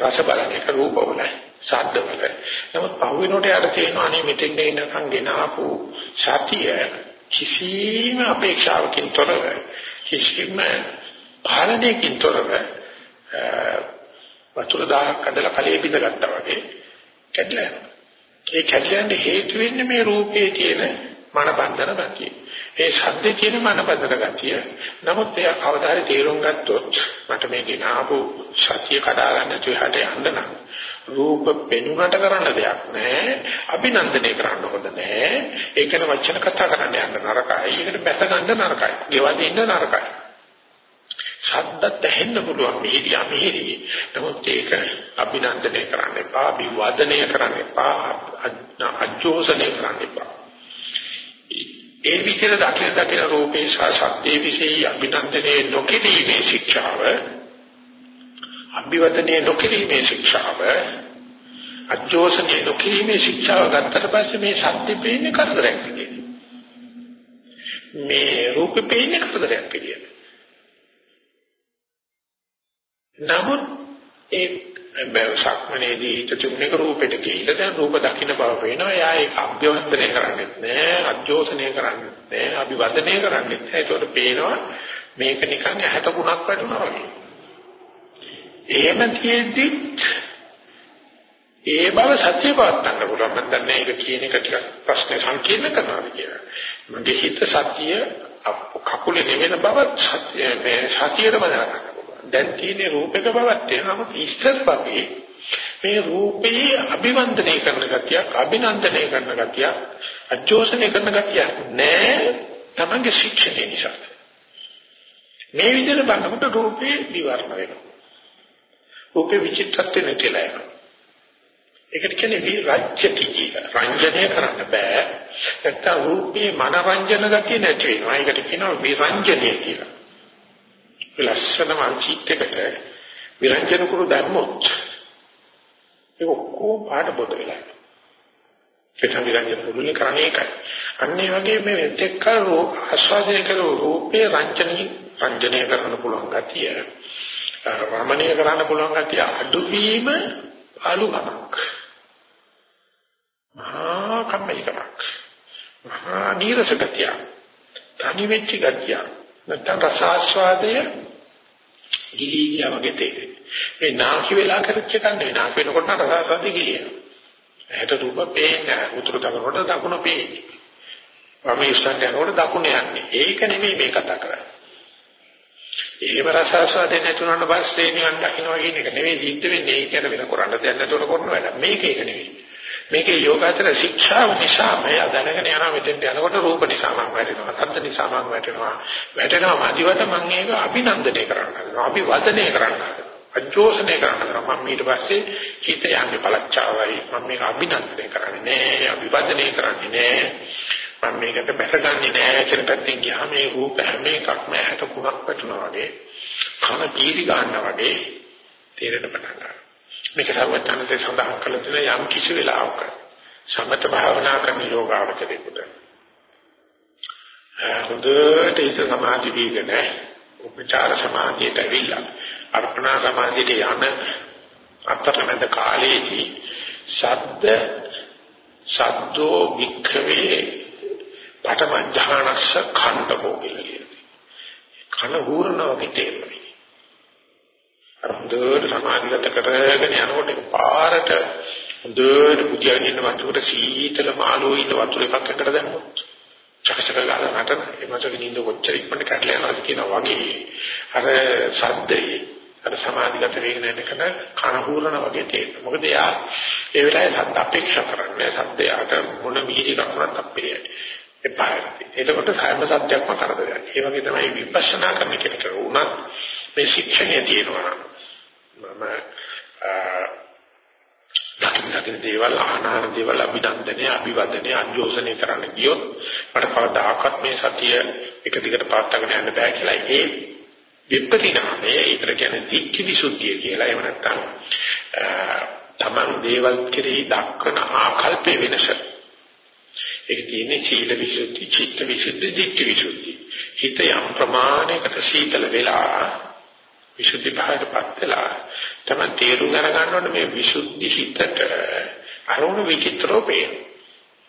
රස බලන එක රූපවල ශබ්දවල. නමුත් පහුවෙනකොට යාට තේරෙනවා අනේ මෙතෙන් දෙන්නකම් ගෙන ආපු සතිය කිසිම අපේක්ෂාවකින් තොරව කිසිම පාලනයකින් තොරව වතුර දාහක් කඩලා කලයේ බිඳගත්තා වගේ කැඩලා යනවා. ඒ කැඩලෙන්න හේතු වෙන්නේ මේ රූපයේ තියෙන මනබන්ධන ගතිය. ඒ ශබ්දේ තියෙන මනබන්ධන ගතිය. නමුත් එයා කවදා හරි තේරුම් ගත්තොත් මට මේ ගినాපු සත්‍ය කඩා ගන්න තුහට යන්න නම් රූප පෙනුනට කරන්න දෙයක් නැහැ. අභිනන්දනය කරන්න හොඳ නැහැ. ඒකන වචන කතා කරන්න යන්න නරකයි. ඒකට බැස ගන්න නරකයි. ගෙවල් ඉන්න නරකයි. ශබ්දත් ඇහෙන්න පුළුවන් මෙහිදී මෙහිදී. නමුත් ඒක අභිනන්දනය කරන්න එපා, විවාදනය කරන්න එපා, අජෝසනය කරන්න එපා. ඒ විදිහට දකින දකින රූපේ සහ සත්‍යයේ විශේෂ අභිනන්දනයේ නොකිරීමේ ශික්ෂාව අභිවදනයේ නොකිරීමේ ශික්ෂාව අජෝසනයේ නොකිරීමේ ශික්ෂාව ගත්තට පස්සේ මේ සත්‍ය පේන්නේ කරදරයක් විදියට. මේ රූප පේන්නේ කරදරයක් විදියට. නමුත් ඒ සක්මනේදී හිත තුනක රූපෙට ගිහිල්ලා දැන් රූප දකින්න බව පේනවා. එයා ඒක අභ්‍යවන්තනය කරන්නේ නැහැ, අජෝසනය කරන්නේ නැහැ, අභිවදනය කරන්නේ නැහැ. ඒකට පේනවා මේක නිකන් 63ක් වටුණා වගේ. එහෙම තියෙද්දි ඒ බව සත්‍ය පවත්තන්න පුළුවන්. මම දන්නේ ඒක කියන එක ටිකක් ප්‍රශ්න සංකීර්ණ කරනවා කියලා. මගේ හිත සත්‍ය කකුලේ නෙවෙන බව සත්‍ය මේ සතියේම දැනගන්න. දැන් තියෙන රූපක බවක් තියෙනවා. ඉස්සර වගේ මේ රූපේ අභිවන්දනය කරන ගතියක්, අභිනන්දනය කරන ගතියක්, අජෝසනය කරන ගතියක් නෑ. තමන්ගේ ශික්ෂණය නිසා. මේ විදිහට බලනකොට රූපේ විවරණ වෙනවා. රූපේ විචිත්තත්වෙ නැතිලා යනවා. ඒකට කියන්නේ විරජ්‍යති කියලා. රංජනය කරන්න බෑ. නැත්තම් රූපේ මනරංජන ගතිය නැති වෙනවා. ඒකට කියනවා විරංජනය කියලා. ලස්සන මානසිකයකට විරංජන කුරු දැම්මොත් ඒක ඔක්කොම පාට බොද වෙලා ඒ විරංජන පුදුලේ කරන්නේ ඒකයි. අන්නේ වගේ මේ දෙක ආස්වාදනය කරන රූපේ රංජනී රංජනය කරන්න පුළුවන් ගතිය. රමණීය කරන්න පුළුවන් ගතිය අඩුවීම අලුගමක්. මහා කම්මැලිකමක්. මහා නීරස ගතිය. තනි වෙච්ච ගතිය. නැත්නම් රසාස්වාදය ගිලිහියා වගේ තේරෙන්නේ. මේ නාකි වෙලා කරච්ච කන්නේ නාකි වෙනකොට රසාස්වාදය ගිලිනවා. ඇහැට රූප පේන්නේ උතුරු දකුණට දකුණ පේන්නේ. වම ඉස්සන් යනකොට දකුණ යන්නේ. ඒක නෙමෙයි මේ කතා කරන්නේ. ඒව රසාස්වාදේ නැතුනට පස්සේ නිවන් දකින්නවා කියන එක නෙවෙයි සිද්ධ වෙන්නේ. ඒක ගැන වෙන කරන්න දෙයක් නැතුව කරන වැඩ. මේක ඒක නෙවෙයි. මේකේ යෝගාචර ශික්ෂාව නිසා මම දැනගෙන යනවා මෙතෙන්ට යනකොට රූප නිසා මම වැටෙනවා. සද්ද නිසා මම වැටෙනවා. වැටෙනවා මදිවට මම ඒක අභිනන්දනය කරනවා. අභිවදනය කරනවා. අජෝසනය කරනවා. මම ඊට පස්සේ හිත යන්නේ පළච්චාවයි. මම මේක අභිනන්දනය කරන්නේ නෑ. අභිවදනය කරන්නේ නෑ. මම මේකට බැසගන්නේ නෑ කියන පැත්තෙන් ගියාම මේ රූප හැම එකක්ම ඇහැට කුණක් වැටෙනවා වගේ කන පීරි ගන්නවා වගේ තේරෙන්න පටන් ගන්නවා. මේක සර්වඥාන්සේ සඳහන් කළ තියෙන යම් කිසි වෙලාවක සමත භාවනා කරන යෝගාවචරයකට හොඳට ඉත සමාධි දීගෙන උපචාර සමාධියට ඇවිල්ලා අර්පණා සමාධියට යන අතරමැද කාලයේදී සද්ද සද්දෝ වික්ඛවේ පඨම ඥානස්ස ඛණ්ඩකෝ කියලා කියනවා. කන හූරනවා වගේ තේරෙනවා. හොඳට සමාධිගත කරගෙන යනකොට පාරට හොඳට බුදියාගෙන ඉන්න වතුරට සීතල මාළුවෝ ඉන්න වතුරේ පස්සකට දැම්මොත් චකචක ගාලා නටන. ඒ මතක නින්ද කොච්චර ඉක්මනට කැඩලා යනවාද කියනවා වගේ. අර සද්දේ අර සමාධිගත වෙගෙන යනකන කන හූරන වගේ තේරෙනවා. මොකද යා ඒ වෙලාවේ සද්ද අපේක්ෂා කරන්නේ. සද්දයට මොන මිහිරි කරුණක් අපේ එපායි එතකොට සෑම සත්‍යයක්ම කරදරයක්. ඒ වගේ තමයි විපස්සනා කරන කෙනෙක් වුණත් මේ ශික්ෂණය තියෙනවා. මම දකින්න දේවල් ආහාර දේවල් අභිනන්දනය අභිවදනය අජෝසනය කරන්න ගියොත් මට කවදාකවත් මේ සතිය එක දිගට පාත්තගෙන යන්න බෑ කියලා. ඒ විපරිණාමය ඒකට කියන්නේ දික්ඛ විසුද්ධිය කියලා. එහෙම නැත්නම් තමන් දේවල් කෙරෙහි දක්වන ආකල්පේ වෙනස. ඒක තියෙන්නේ සීල විසුද්ධි චිත්ත විසුද්ධි දික්ඛ විසුද්ධි. හිත යම් ප්‍රමාණයකට සීතල වෙලා විසුද්ධි භාවයටපත් වෙලා තමයි තේරුම් ගන්න ඕනේ මේ විසුද්ධි හිතට අරුණ විචිත්‍රෝ පේන.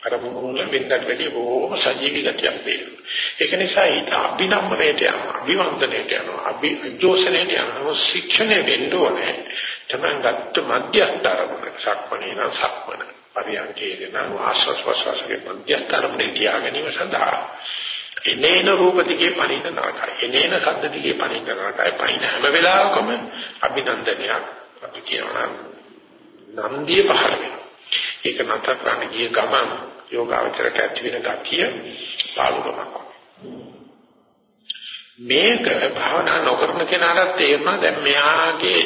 අර මොන වෙනදට වැඩි බොහොම සජීවී ගතියක් පේනවා. ඒක නිසා හිත අභිනම්මණයට යනවා, අභිවන්දනයට යනවා, අභිජෝසනයට යනවා, ශික්ෂණය වෙන්න ඕනේ. තමයි ගත්ත මධ්‍යස්තරම සක්මණේ නම් සක්මන. පරියන්කේ නම් ආස්වාස් වාස්වාසගේ මධ්‍යස්තරමනේ තියාගැනීම සඳහා එනේන රූප දිගේ පණින්න නරකයි. එනේන ශබ්ද දිගේ පණින්න නරකයි. පයින් හැම වෙලාවකම අභිනන්දනයක් අපි කියනවා නන්දිය පහළ වෙනවා. ඒක නතර කරන්න ගිය ගමන් යෝගාවචරයට ඇති වෙන ගතිය පාළුකමක්. මේක භාවනා නොකරන කෙනාට තේරෙනවා දැන් මෙයාගේ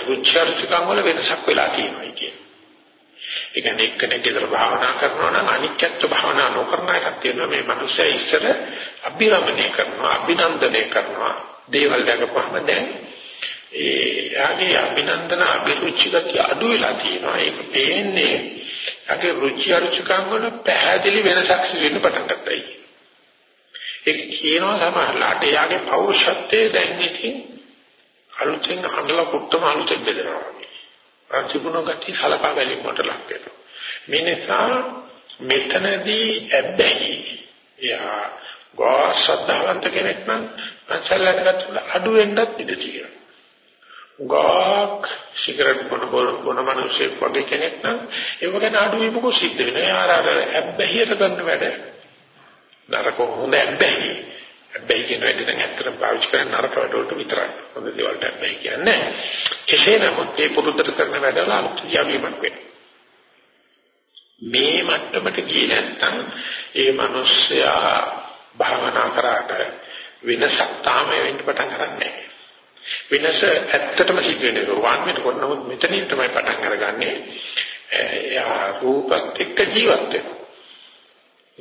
රුචි අරුචිකම් වල වෙනසක් වෙලා තියෙනවා කියන්නේ. ඒ කියන්නේ එක්කෙනෙක් ගෙදර භාවනා කරනවා නම් අනිත්‍යත්ව භාවනා නොකරන එකක් තියෙනවා. මේ මිනිස්සයා ඉස්සර අභිරමණය කරනවා අභිනන්දනය කරනවා. දේවල් දැකපුවම දැන් ඒ යාගේ අභිනන්දන අභිරුචි ගතිය අඩු වෙලා තියෙනවා. ඒක පේන්නේ යාගේ රුචි අරුචිකම් වල පැහැදිලි වෙනසක් සිදෙන්න පටන් ගන්නයි ඒක කියනවා සමහරලාට යාගේ පෞරුෂත්වයේ දැන් ඉතින් අලුතෙන් අඬලා කුට්ටම අලුතෙන් බෙදෙනවා තිබුණු ගැටි සලකා බැලීමට ලක් වෙනවා. මේ නිසා මෙතනදී ඇබ්බැහි යා ගෝසද්ධාවන්ත කෙනෙක් නම් පන්සලකට අඩු වෙන්නත් ඉඩ තියෙනවා. ගාක් සිගරට් බොන බොන මිනිස්සෙක් වගේ කෙනෙක් නම් ඒක ගැන අඩු වීමක සිද්ධ වෙනවා. යාර අර ඇබ්බැහියට ගන්න වැඩ. නරක හොඳ ඇබ්බැහි. හැබැයි කියන වැඩ දැන් ඇත්තට පාවිච්චි කරන නරක වැඩවලට විතරයි. හොඳ දේවල්ට හැබැයි කියන්නේ. කෙසේ නමුත් මේ පුරුද්දට කරන වැඩවල අනුත්‍යාවීමක් වෙනවා. මේ මට්ටමට ගියේ නැත්නම් ඒ මිනිස්සයා භාවනා කරාට වෙනසක් තාම වෙන්න පටන් ගන්නෑ. වෙනස ඇත්තටම සිද්ධ වෙන්නේ රුවන් වෙනකොට නමුත් මෙතනින් තමයි පටන් අරගන්නේ. එයා රූපත් එක්ක ජීවත් වෙනවා.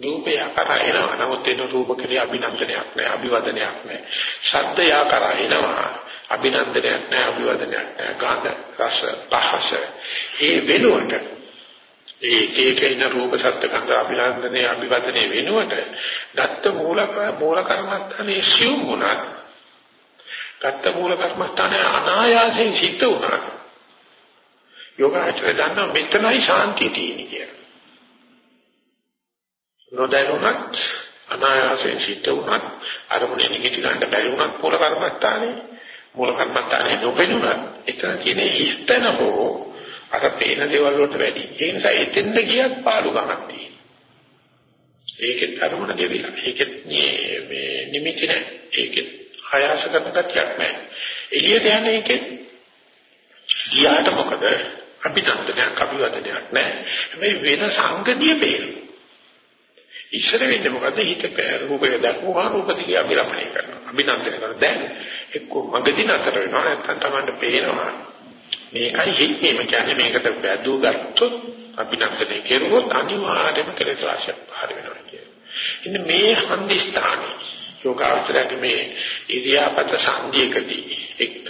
රූපය කරා එනවා. නමුත් ඒ රූප කෙරේ අභිනන්දනයක් නැහැ, අභිවදනයක් නැහැ. ශබ්දය කරා එනවා. අභිනන්දනයක් නැහැ, අභිවදනයක් නැහැ. ගාන රස පහස. ඒ වෙනුවට ඒ ඒකේන රූප සත්‍ය ගන්ධ අභිනන්දනේ අභිවදනේ වෙනුවට දත්ත මූල මූල කර්මස්ථානේ සියුම් වුණත් දත්ත මූල කර්මස්ථානේ අනායාසයෙන් සිද්ධ වුණා යෝගාචරය දන්නා මෙතනයි ශාන්තිය තියෙන්නේ කියලා නොදැනුණත් අනායාසයෙන් සිද්ධ වුණත් අරමුණේ නිගිට ගන්න බැරි වුණත් මූල කර්මස්ථානේ මූල කර්මස්ථානේ නොපෙනුණත් එතන තියෙන හිස්තන හෝ අර පේන දේවල් වලට වැඩි. ඒ නිසා එතෙන්ද ගියත් පාළු ගමක් තියෙනවා. ඒකෙත් අරමුණ ගෙවිලා. ඒකෙත් මේ නිමිති නැහැ. ඒකෙත් ආයාස කරන කතියක් නැහැ. එළියට යන්නේ ඒකෙත් ගියාට මොකද? අභිනන්දනයක් අභිවදනයක් නැහැ. හැබැයි වෙන සංගතිය බේරෙනවා. ඉස්සර වෙන්නේ මොකද හිත රූපය දක්වවා රූප දිගේ අභිරමණය කරනවා. අභිනන්දනය කරනවා. දැන් එක්ක මගදී නතර වෙනවා. නැත්නම් Tamanට පේනවා. මේකයි හිතේම කියන්නේ මේකට වැදු ගත්තොත් අභිනන්දනය කෙරුවොත් අනිවාර්යයෙන්ම කෙලෙස් රාශියක් පහර වෙනවා කියන්නේ. ඉතින් මේ හන්දිස්ථානේ යෝගාවචරයේ මේ ඉරියාපත සංදීකදී එක්ක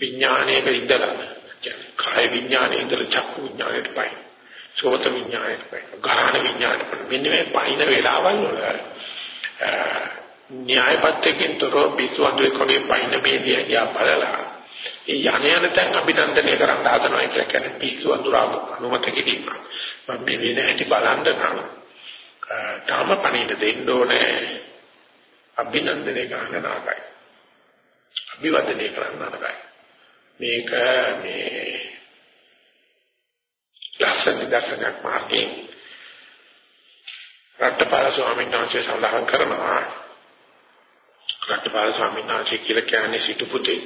විඥානයක ඉඳලා කියන්නේ කාය විඥානයේ ඉඳලා චක්කු විඥානයට පයි සෝත විඥානයට පයි ගාහන විඥානයට මෙන්න මේ පයින් වේලාවල් වල න්‍යායපත්‍යකින් තොරව පිටුවන්දුවේ කොනේ පයින් මේ දිහා බලලා ඒ යණ යන තැන් අභිනන්දනය කරන්න හදනවා කියලා කියන්නේ පිටුවන්දුරාම අනුමත කිරීම. මම මේ වෙන හැටි බලන්න නම් තාම පණින දෙන්න ඕනේ. අභිනන්දනය කරන්න නාගයි. අභිවදනය කරන්න නාගයි. මේක මේ ලස්සන දර්ශනයක් මාර්ගයෙන් රත්පාල ස්වාමීන් වහන්සේ සඳහන් කරනවා. රත්පාල ස්වාමීන් වහන්සේ කියලා කියන්නේ සිටු පුතෙක්.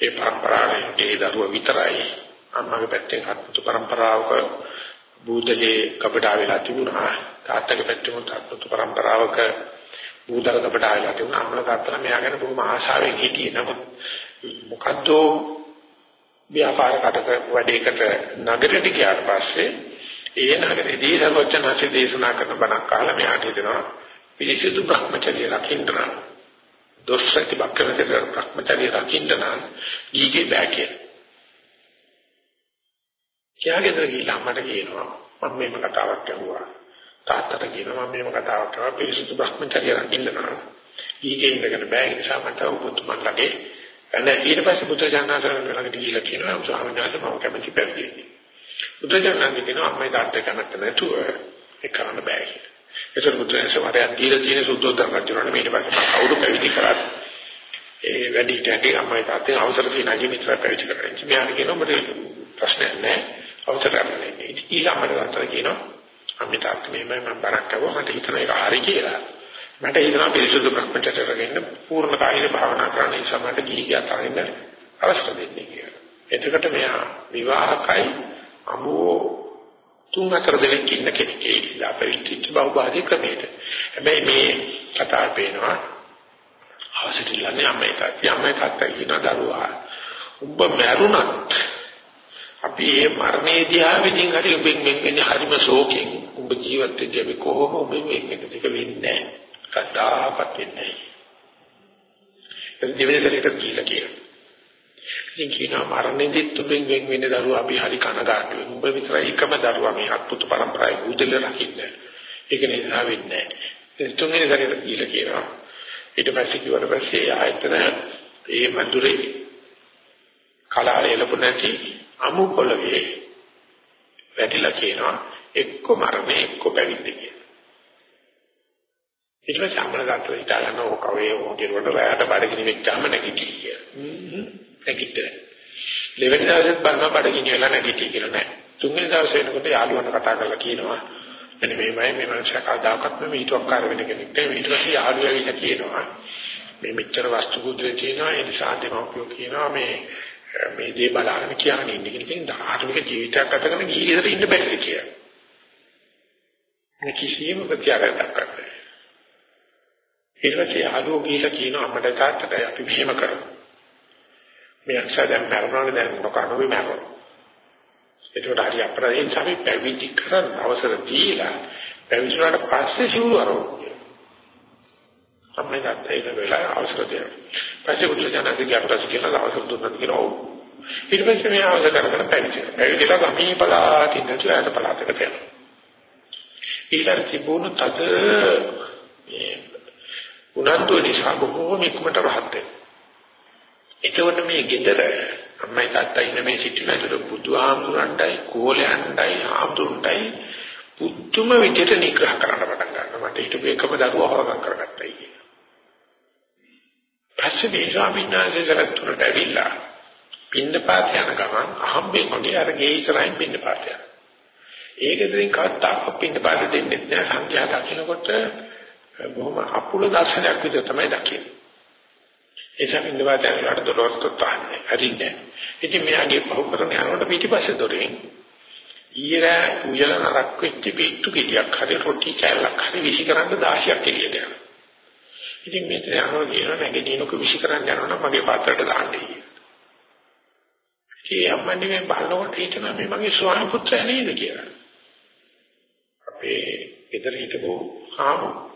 ඒ පරම්පරාවේ ඒ දරුවා විතරයි. අම්මගේ පැත්තෙන් හත්තු පරම්පරාවක බුදලේ කපඩා වෙලා තිබුණා. තාත්තගේ පැත්තෙන් හත්තු පරම්පරාවක බුදල කපඩා වෙලා තිබුණා. අම්මලා තාත්තලා මෙයා ගැන බොහොම ආශාවෙන් හිටියේ. නමුත් මොකද්ද ව්‍යාපාර කටක වැඩේකට නගරයට ගියාට පස්සේ ඒ නගරයේදී සර්වඥාන්සේ දේශනා කරන බණක් අහලා මෙයාට හිතෙනවා පිළිසිදු භ්‍රමචර්ය රකින්න දොස්සති බක්කරට භ්‍රමචර්ය රකින්න නම් ඊගේ බෑකේ. කියාගෙදර ගිහිල්ලා මට කියනවා මම මේම කතාවක් අහුවා. තාත්තට කියනවා මම මේම කතාවක් අහුවා පිළිසිදු භ්‍රමචර්ය රකින්න නම් ඊගේ ඉඳගෙන බෑ ඒ නිසා මට උපුතුමන්ලගේ එන ඊට පස්සේ බුදුජානනාථයන් ළඟට ගිහිල්ලා කියනවා ස්වාමීන් වහන්සේ මම කැමති පැවිදි වෙන්න. බුදුජානනාථ කියනවා අම්මයි තාත්තයි කැමති නැතුව ඒක කරන්න බෑ කියලා. ඒතර බුදුන්සේ වරයක් දීලා තියෙන සුද්ධෝදන රජුණන් මේක පස්සේ කවුරු පැවිදි කරාද? ඒ වැඩි කැටි අම්මයි තාත්තයි අවසර තියෙන අජි මිත්‍ර පැවිදි කරන්නේ. මෙයාට කියනවා මට ප්‍රශ්නයක් නැහැ. අවසර ගන්න. ඊළඟට තාත්තා කියනවා අම්මයි තාත්තා මෙහෙමයි මම බරක් කවුවා මට හිතන එක හරි කියලා. මට හිතනවා පිරිසුදු භ්‍රමචර්ය කරගෙන පූර්ණ කායික භාවනා කරන්න ඒ සමහරට ගිහිගියා තරින්න අවශ්‍ය දෙන්නේ කියලා. එතකොට මෙයා විවාහකයි අමෝ තුන් හතර දෙනෙක් ඉන්න කෙනෙක් ඒ ඉඳලා පරිච්ඡේද බහුභාගී ක්‍රමයට. හැබැයි මේ කතාව පේනවා අවශ්‍යතිලන්නේ අම්මයි තාත්තා අම්මයි තාත්තා කියන දරුවා. උඹ මැරුණත් අපි මේ මරණයේදී ආවෙදින් හරි ඔබෙන් මෙන් වෙන්නේ හරිම ශෝකෙන්. උඹ ජීවත් වෙද්දී අපි කොහොම ඔබෙන් මේක දෙක වෙන්නේ නැහැ. කද්දාපත් වෙන්නේ නැහැ. ඒ දෙවෙනි සැරේට ගිහිල්ලා කියනවා. ඉතින් කියනවා මරණයේදීත් උඹෙන් වෙන් වෙන්නේ දරුවා අපි හරි කනගාටුයි. උඹ විතරයි එකම දරුවා මේ අත්පුතු පරම්පරාවේ උදෙල රකින්න. ඒක නිසා වෙන්නේ නැහැ. තුන්වෙනි සැරේට ගිහිල්ලා කියනවා. ඊට පස්සේ කිව්වට පස්සේ ආයතන ඒ මధుරේ කලාලේ ලැබු නැති අමු පොළවේ වැටිලා කියනවා එක්ක මරණය එක්ක පැවිද්ද කියලා. ඊට පස්සේ අම්මලා ගත්තා හිතා ගන්න ඕක ඕකේ වල රැයට බඩගිනි වෙච්චාම නැගිටි කියලා. නැගිට්ටේ. දෙවෙනි දවසෙත් බලනවා බඩගිනි වෙලා නැගිටි කියලා නෑ. තුන්වෙනි දවසේ එනකොට යාළුවන්ට කතා කරලා කියනවා මෙන්න මේමයි මේ මනුස්සයා කවදාකවත් මේ හිතුවක්කාර වෙන කෙනෙක් නෙවෙයි. ඊට පස්සේ යාළුවා ඇවිල්ලා කියනවා මේ මෙච්චර වස්තු කුද්දේ තියෙනවා ඒ නිසා දෙමව්පියෝ කියනවා මේ මේ දේ බලාගෙන කියන්නේ ඉන්න කෙනෙක් ධාර්මික ජීවිතයක් ගත කරන ගිහිතර ඉන්න බැහැ කියලා. මේ කිසියම් ප්‍රත්‍යාරයක් දක්වන්නේ. ඊට පස්සේ ආලෝ ගිහිලා කියනවා අපිට තාත්තට අපි මෙහෙම කරමු. මේ අක්ෂර දැන් මරණවල දැන් මොකක්ද මරනවා. ඒකට හරි අපරාධයෙන් අපි පැවිදි කරන් අවසර දීලා පැවිදි වුණාට පස්සේ සිවුරු අරවමු. අපේ ගත්ත ඒක වෙලා අවසර දෙනවා. පස්සේ බුදු දනන්ගේ අපරාධ කියලා අවසර දුන්නා කියලා ඔව්. ඊට පස්සේ මේ අවශ්‍ය කරගෙන පැවිදි. පැවිදිලා ගමී පලාතින් නැතුව පලාතකට යනවා. ඊළඟ තිබුණු තද මේ උනන්දු නිසා බොහෝම ඉක්මනට රහත් වෙනවා. එතකොට මේ gedara අම්මයි තාත්තයි ඉන්න මේ සිටිනතර බුදුහාමුදුරන්ටයි කෝලයන්ටයි ආමුදුරන්ටයි පුදුම විදිහට නිග්‍රහ කරන්න පටන් ගන්නවා. මට හිතපු එකම දරුවා හොරගම් කරගත්තයි කියලා. පස්සේ මේ ස්වාමීන් වහන්සේ කරතුරට ඇවිල්ලා පින්නපාත යන ගමන් අහම්බෙන් වගේ අර ගේ ඉස්සරහින් පින්නපාත යනවා. ඒකෙන් කවදාක් පින්නපාත දෙන්නේ නැහැ සංඛ්‍යා දකින්නකොට බොහොම අපුල දර්ශනයක් විතර තමයි දකින්නේ. ඒක පින්නපාත යනකොට දොරවල් තහන්නේ. හරින්නේ. ඉතින් මෙයාගේ පහු කරන යනකොට පිටිපස්සේ දොරෙන් ඊර උයල නරක් වෙච්ච පිටු ගෙඩියක් හරි රොටි කෑල්ලක් හරි විසි කරන්න 16ක් එළියට යනවා. ඉතින් මේ යනවා කියන නැගෙනීනක විසි කරන්න යනවනම් මගේ පාත්‍රයට දාන්නයි කියලා. ඒ අම්මන්නේ මේ බලනකොට හිතනවා මේ මගේ ස්වාමි පුත්‍රයා නේද කියලා. අපේ ගෙදර හිටපු ආමු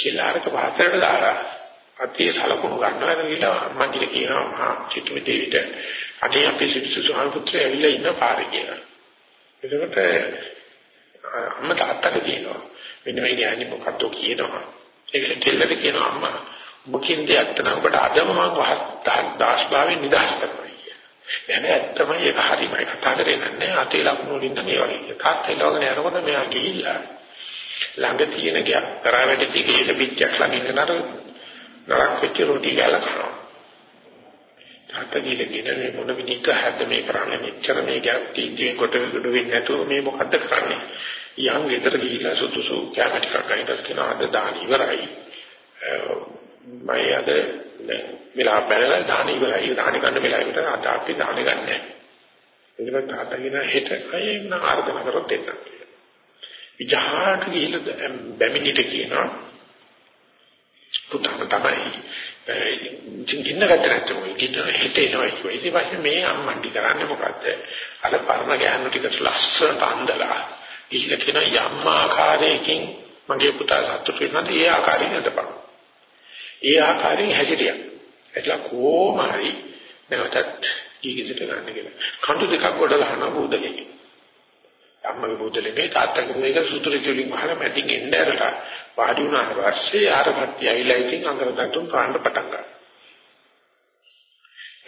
කියලා අරක පාත්‍රයට දාලා අතිය සලකුණු ගන්නවා කියලා අම්මා කියලා කියනවා මහා චිතුමේ දෙවිට අනේ අපේ සිසු ස්වාමි පුත්‍රයා ඇවිල්ලා ඉන්න පාරේ කියලා. එතකොට අම්මා තාත්තට කියනවා මෙන්න මේ ගෑණි මොකක්ද කියනවා. ඒක දෙල්ලට කියනවා අම්මා ඔබ කියන දේ ඇත්ත නම් ඔබට අදම මම වහස් දාස් භාවයෙන් නිදහස් කරනවා කියලා. දැන් ඇත්තමයි ඒක හරිමයි කතා කරේ නැහැ අතේ ලකුණු වලින් මේ වගේ. තාත්තේ ලෝකන යනකොට මෙයා ගිහිල්ලා ළඟ තියෙන ගියා කරාවට දිගේ පිටියක් ළඟින් නතර නරක වෙච්ච රොටි ගාලා කරනවා. තාත්තගිල කියන මේ මොන විනිග්‍රහයක්ද මේ කරන්නේ මෙච්චර මේ ගැප් තීන්දුවෙන් කොට කොට වෙන්නේ නැතුව මේ මොකද්ද කරන්නේ? යම් ගෙදර ගිහිල්ලා සුදුසු කැමටි කකයිට කියන අද දාන ඉවරයි. මම අද මෙලා බැලලා දාන ඉවරයි. දාන ගන්න වෙලාව විතර අද අපි දාන ගන්න. නැහැ ඒකත් තාත්තගෙන හෙට අයෙන්න ආර්දනා කරොත් දෙන්න විජහාට ගිහිල්ලා බැමිණිට කියනවා පුතාට තමයි ඉතින් ගින්න ගත්ත නැත්නම් ඔය ගින්න හිතේනවා ඒක. ඊට පස්සේ මේ අම්මන්ටි කරන්නේ මොකද්ද? අර පරණ ගෑනු ටික ලස්සනට අඳලා ඉහිල කියන යම් ආකාරයකින් මගේ පුතා සතුට වෙනවාද ඒ ආකාරයෙන් හදපන්. ඒ ආකාරයෙන් හැසිරියක්. එట్లా කොහොම හරි නැවතත් ඊගෙදට ගන්න කියලා. කඳු දෙකක් ගොඩ ගන්න බුදලේ. අම්මගේ බුදලේ මේ තාත්තගේ මේක සුතුරු කිලින් වහලා මැදින් එන්න ඇරලා වාඩි වුණාට පස්සේ ආර කට්ටිය ඇවිල්ලා ඉතින් අඟර දතුන් කාණ්ඩ පටන් ගන්නවා.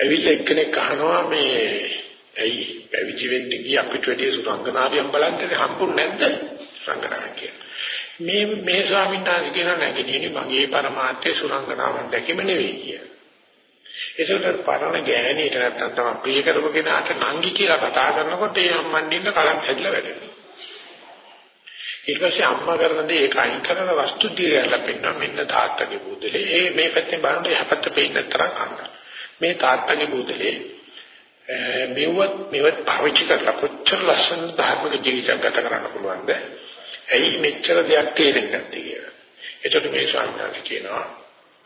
ඇවිල්ලා එක්කෙනෙක් අහනවා මේ ඇයි පැවිදි වෙන්න ගිය අපිට වැඩි සුරංගනාවියන් බලන්නේ හම්බුනේ නැද්ද? සංගනාවක් කියලා. මේ මේ ස්වාමීන් වහන්සේ කියන නැගිටින්නේ මගේ પરමාර්ථය සුරංගනාවක් දැකීම නෙවෙයි කියලා. ඒකට පරණ ගෑණිට නැත්තම් තමයි ප්‍රිය කරපු කෙනාට නංගි කියලා කතා කරනකොට ඒ අම්මන්ඩින්න කලක් හැදිලා වැඩෙනවා. ඊට පස්සේ අම්මා කරන දේ ඒක අයින් කරන වස්තු දිගලා පෙන්නන මෙන්න තාත්තගේ බුදලේ. ඒ මේ පැත්තෙන් බලනකොට යහපත් පෙන්නන තරම් අන්න මේ තාත්තගේ බුදලේ මෙවත් මෙවත් පාවිච්චි කරලා කොච්චර ලස්සන ධර්මික ජීවිතයක් ගත කරන්න පුළුවන්ද? ඇයි මෙච්චර දෙයක් තේරෙන්නේ නැත්තේ කියලා. එතකොට මේ ස්වාමීන් කියනවා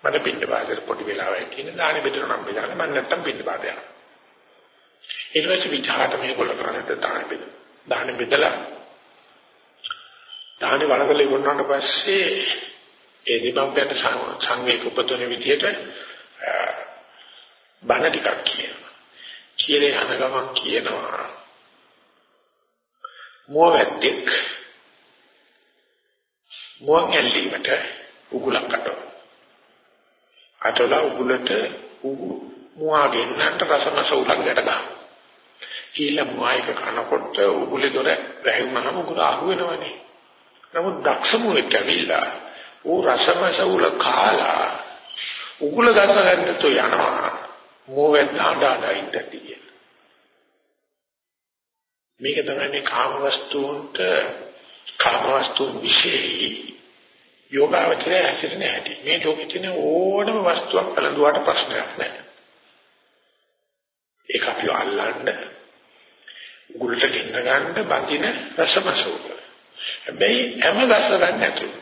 මට පින්න බාදර පොඩි වෙලාවක් තියෙන දාහනේ බෙදර නම් බෙදාන මම නැත්තම් පින්න බාද යනවා ඊට පස්සේ විචාරට මේගොල්ල කරන්නේ දාහනේ බෙද දාහනේ බෙදලා දාහනේ වලකල ඉවරනට පස්සේ ඒ දීපම්පයට සංවේක උපතන විදිහට බණ ටිකක් කියනවා. කියලා යන ගමන් කියනවා මොවැද්දෙක් මොන් ඇල්ලීමට උගුලක් අටව. අටල උගුලට උගු මුවා ගෙන්නන්ට රසමස උලක් ගැට ගන්නවා. කියලා මුවායක කනකොට උගුලේ දොර වැහුනහම උගුල අහුවෙනවනේ. නමුත් දක්ෂ මුවෙක් ඇවිල්ලා ඌ රසමස උල කාලා උගුල ගන්න ගන්නතෝ යනවා. මෝවෙන් ආඩාඩා ඉඳී මේක තමයි මේ කාම වස්තුන්ට කාම වස්තුන් විශේෂයි යෝගාවචරය හැසිරෙන හැටි මේ ලෝකෙ තියෙන ඕනම වස්තුවක් බලඳුවාට ප්‍රශ්නයක් නැහැ ඒක අපි අල්ලන්න උගුලට ගෙන්න ගන්න බඳින රසමසෝක හැබැයි හැම ගස්ස ගන්න නැතුව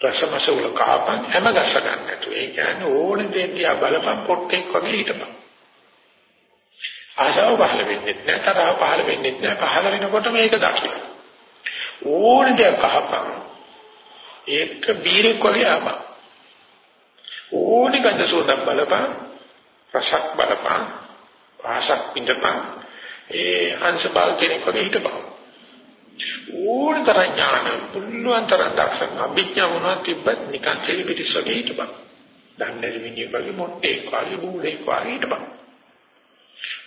රසමසවල කහපන් හැම ගස්ස ගන්න නැතුව. ඒ කියන්නේ ඕන දෙයක් දිහා බලපන් පොට්ටෙක් වගේ හිටපන්. ආශාව පහළ වෙන්නේ නැහැ, තරහ පහළ වෙන්නේ නැහැ. පහළ වෙනකොට මේක දකින්න. ඕන දෙයක් කහපන්. ඒක බීරෙක් වගේ ආපන්. ඕනි ගඳ සුවඳක් බලපන් රසක් බලපන් ආසක් පිටපන් ඒ අංශ බල කෙනෙක් වගේ හිටපන් ඕන තරම් ඥාන පුළුවන් තරම් දක්ෂ අභිඥා වුණා තිබ්බත් නිකන් තෙලි පිටිස් වගේ හිටපන් දන්නේ විනිය වගේ මොට්ටේ කාලේ බුලේ කාලේ හිටපන්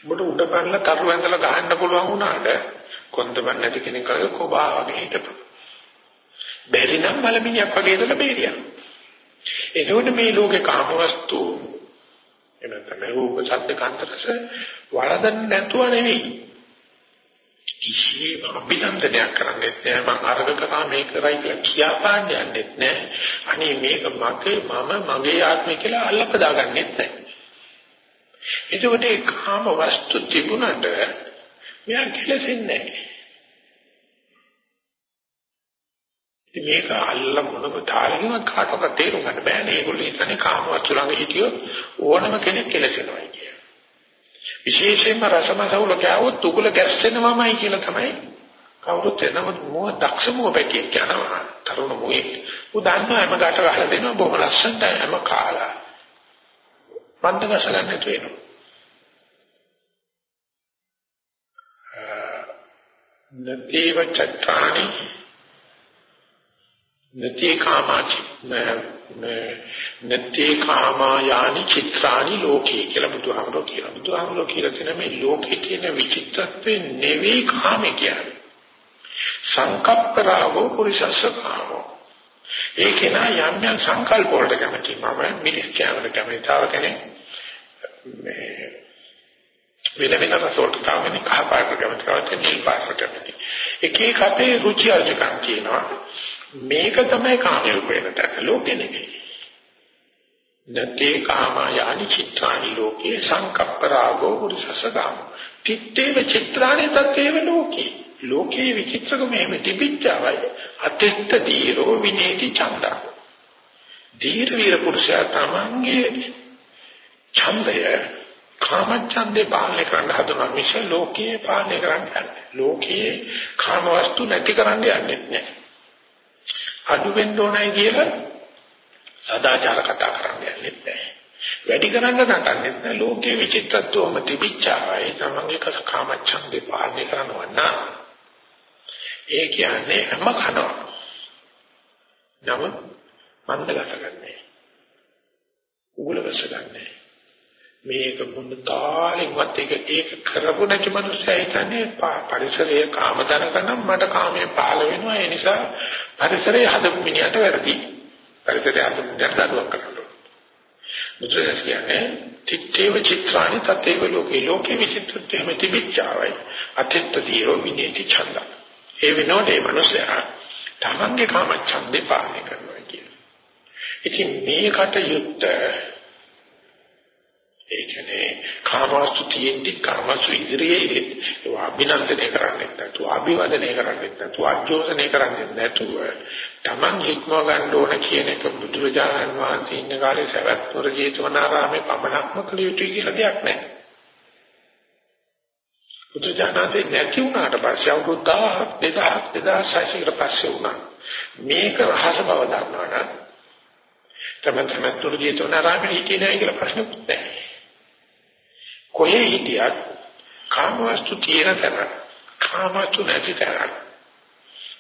ඔබට උඩ පල්ල කරු ඇඳලා ගහන්න පුළුවන් වුණාට කොන්දපන් නැති කෙනෙක් කලේ කොබා වගේ හිටපන්. බැරි නම් මලමිණියක් වගේ ඉඳලා බේරියා. එතකොට මේ ලෝකේ කාමවස්තු එනතම රූප ශබ්ද කාන්තරස වරදන්නේ නැතුව නෙවෙයි. කිසිම අභිනන්දනයක් කරන්නේ නැහැ මම අරග කරා මේක කරයි කියලා කියාපාන්න යන්නෙත් නැහැ අනේ මේක මගේ මම මගේ ආත්මය කියලා අල්ලපදාගන්නෙත් නැහැ එතකොට ඒ කාම වස්තු තිබුණට මෙයා කෙලෙසෙන්නේ නැහැ මේක අල්ල මොනම තාලෙකින්වත් කාටවත් තේරුම් ගන්න බෑනේ. ඒගොල්ලෝ හිතන්නේ කාමවත් ළඟ හිටියොත් ඕනම කෙනෙක් කෙලසෙනවා කියන. විශේෂයෙන්ම රසමසවුල කෑවොත් උගල ගැස්සෙනවමයි කියලා තමයි කවුරුත් එනම මොහ දක්ෂ මොහ පැටියෙක් කියනවා. තරුණ මොහේ. උදාන්න හැම ගාට ගහලා දෙනවා බොහොම ලස්සනට හැම කාලා. මන්දගස ගන්න තුේනවා. නදීව චත්තානි නති කාමාචි නති කාමායානි චිත්‍රානි ලෝකේ කියලා බුදුහාමරෝ කියනවා. බුදුහාමරෝ කියලා කියන මේ ලෝකේ තියෙන විචිත්‍රත්වේ නෙවෙයි කාමේ කියන්නේ. සංකප්පරාවෝ පුරිසස්සකාමෝ. ඒක නා යම් යම් සංකල්ප වලට කැමති මම මිනිස් කියනකට කැමති තව කෙනෙක් මේ වෙන වෙන රසවලට කැමති කහ පාට කැමති කවද නිල් පාට කැමති. එක එක අපේ රුචි අරුචිකම් කියනවා. මේක තමයි කාමයේ උපයන තැන ලෝකෙ නෙමෙයි. නතේ කාමයානි චිත්‍රානි ලෝකේ සංකප්ප රාගෝ පුරිසසගාම. තිත්තේව චිත්‍රානි තත්තේව ලෝකේ. ලෝකේ විචිත්‍රකම එහෙම තිබිච්චවයි අතෙත්ත දීරෝ විනේති ඡන්දා. දීර වීර පුරුෂයා තමන්ගේ ඡන්දය කාම ඡන්දේ පාලනය කරන්න හදනවා මිස ලෝකයේ පාලනය කරන්න යන්නේ. ලෝකයේ කාම වස්තු නැති කරන්න යන්නේ නැහැ. අඩු වෙන්න ඕනයි කියලා සදාචාර කතා කරන්නේ නැහැ. වැඩි කරන්න නටන්නේ නැහැ. ලෝකයේ විචිත්තත්වම තිබිච්චායි තමන්ගේ කාමච්ඡන්දේ පාලනය කරනවා නම් ඒ කියන්නේ හැම කනවා. නමුත් මන්දගත ගන්නෑ. උගලවස ගන්නෑ. මේක මොන තාලෙන්වත් ඒක ඒක කරපු නැති මනුස්සය හිතන්නේ පරිසරයේ කාම දනකනම් මට කාමයේ පාල වෙනවා. ඒ නිසා පරිසරයේ හදපු මිනිහට වැරදි. පරිසරයේ හදපු මිනිහට දඩුවක් කරනවා මුද්‍රස් කියන්නේ තිත්තේව චිත්‍රානි තත්තේව ලෝකේ. ලෝකේ විචිත්‍රත්වය මෙති විචාරයි අතිත්ත දීරෝ විනේති ඡන්ද. ඒ විනෝඩ ඒ මනුස්සයා තමන්ගේ කාම ඡන්දේ පාලනය කරනවා කියන්නේ ඉතින් මේකට යුක්ත ඒ කියන්නේ කාමවස්තු තියෙද්දි කාමසු ඉදිරියේ ඒවා අභිනන්දනය කරන්නේ නැතුව අභිවදනය කරන්නේ නැතුව අජෝසනය කරන්නේ නැතුව Taman හික්ම ගන්න ඕන කියන එක බුදුරජාණන් වහන්සේ ඉන්න කාලේ සවැත්වර ජේතවනාරාමේ පමණක්ම කළ යුතුයි කියලා දෙයක් නැහැ. බුදුජානකේ නැති වුණාට පස්සේ අවුරුදු 1000 2000 2600 කට පස්සේ වුණා. මේක රහස බව දන්නවනම් තමයි සවැත්වර ජේතවනාරාමේ හිටියේ නැහැ කියලා ප්‍රශ්නකුත් නැහැ. කොහේ හිටියත් කාමවස්තු තියෙන තැන කාමවස්තු නැති තැන.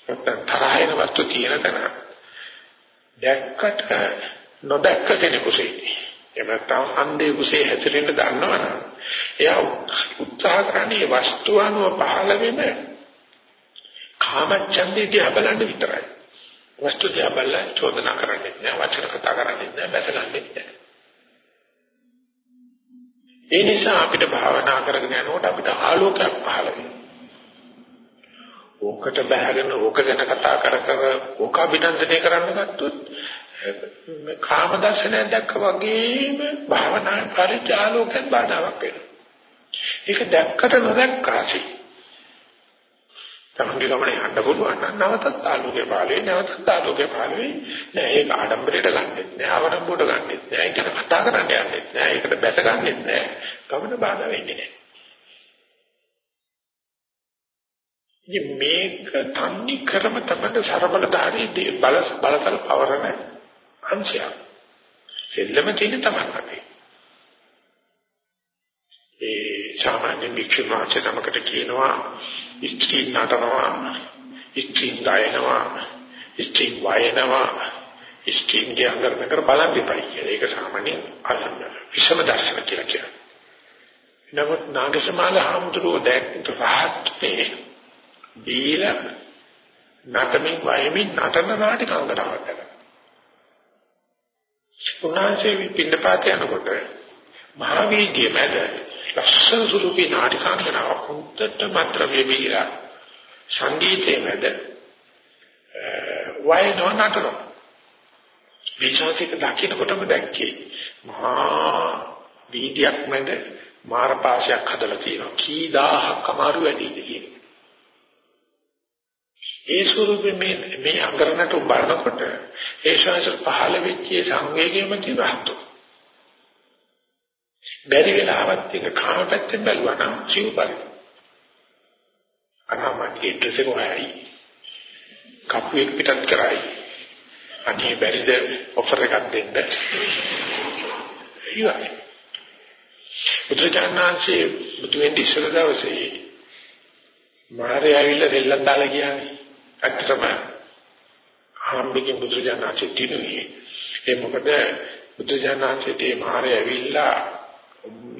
නැත්නම් තරහින වස්තු තියෙන තැන. දැක්කට නොදැක්ක කෙනෙකුසේ එහෙම නැත්නම් අන්ධේ කුසේ හැසිරෙන්න දන්නවනම් එයා උත්සාහ කරන්නේ වස්තු අනුව පහළ වෙන කාමච්ඡන්දේ දිහා බලන්න විතරයි. වස්තු දිහා බලලා චෝදනා කරන්නේ නැහැ වචන කතා කරන්නේ නැහැ බැසගන්නේ නැහැ. ඒ නිසා අපිට භාවනා කරගෙන යනකොට අපිට ආලෝකයක් පහළ වෙනවා. ඕකට බහගෙන ඕක ගැන කතා කර කර ඕක අභිනන්දනය කරන්න ගත්තොත් කාම දර්ශනය දැක්ක වගේම භාවනා පරිචාලෝකෙන් බාධාවක් වෙනවා. ඒක දැක්කට නොදැක්කාසි. තමන්ගේ ගමනේ යන්න පුළුවන් නම් නැවතත් ආලෝකේ පාලේ නැවතත් ආලෝකේ පාලේ නෑ ඒක ආඩම්බරයට ගන්නෙත් නෑ අවරම්බුවට ගන්නෙත් නෑ ඒකට කතා කරන්න යන්නෙත් නෑ ඒකට බැස ගන්නෙත් නෑ. ගමන බාධා වෙන්නේ නෑ. ඉතින් මේක තන්නේ කරම තමයි සරබලධාරී බල බලතල පවරන අංශයක්. සෙල්ලම තියෙන තමන් අපේ. ඒ සාමාන්‍ය භික්ෂු මාචේ නමකට කියනවා ස්ත්‍රී නටනවා ස්ත්‍රී ගායනවා ස්ත්‍රී වයනවා ස්ත්‍රීන්ගේ අංගරණ කර බලන් දෙපයි කියලා. ඒක සාමාන්‍ය අසන්න විෂම දර්ශන කියලා කියනවා. නමුත් නාගසමාල හාමුදුරුවෝ දැක්ක රහත් මේ දීල නටමින් වයමින් නටන නාටිකාංගනාවක් කරා. උන්වහන්සේ පින්නපාත යනකොට මහා වීදියේ මැද ලස්සන සුළුපී නාටිකාංගනාවක් උන්ටට මාත්‍ර වේවිලා සංගීතයේ මැද වයනෝ නටනවා. විචාරික දකින්නකොටම දැක්කේ මහා වීදියක් මැද මාරපාශයක් හදලා තියෙනවා. කී දහහක් අමාරු වැඩිද කියන්නේ. ඒ ස්වරූපේ මේ මේ අඟරණට බලනකොට ඒ ශාසන පහළ වෙච්ච සංවේගයම තිරහතු. බැරි වෙලාවත් එක කාම පැත්තෙන් බැලුවා නම් සිව්පරි. අනාමකේ ඉතසේ කොහයි. කපුවෙක් පිටත් කරයි. අනේ බැරිද ඔෆර් එකක් දෙන්න. ඉවරයි. බුදුචානන්සේ බුදු වෙන්න ඉස්සර දවසේ මාරේ ඇවිල්ලා දෙල්ලන් දාලා ගියානේ. ඇත්තටම හම්බෙකින් බුදුචානන්සේ දිනුනේ. ඒ මොකද බුදුචානන්සේට මේ මාරේ ඇවිල්ලා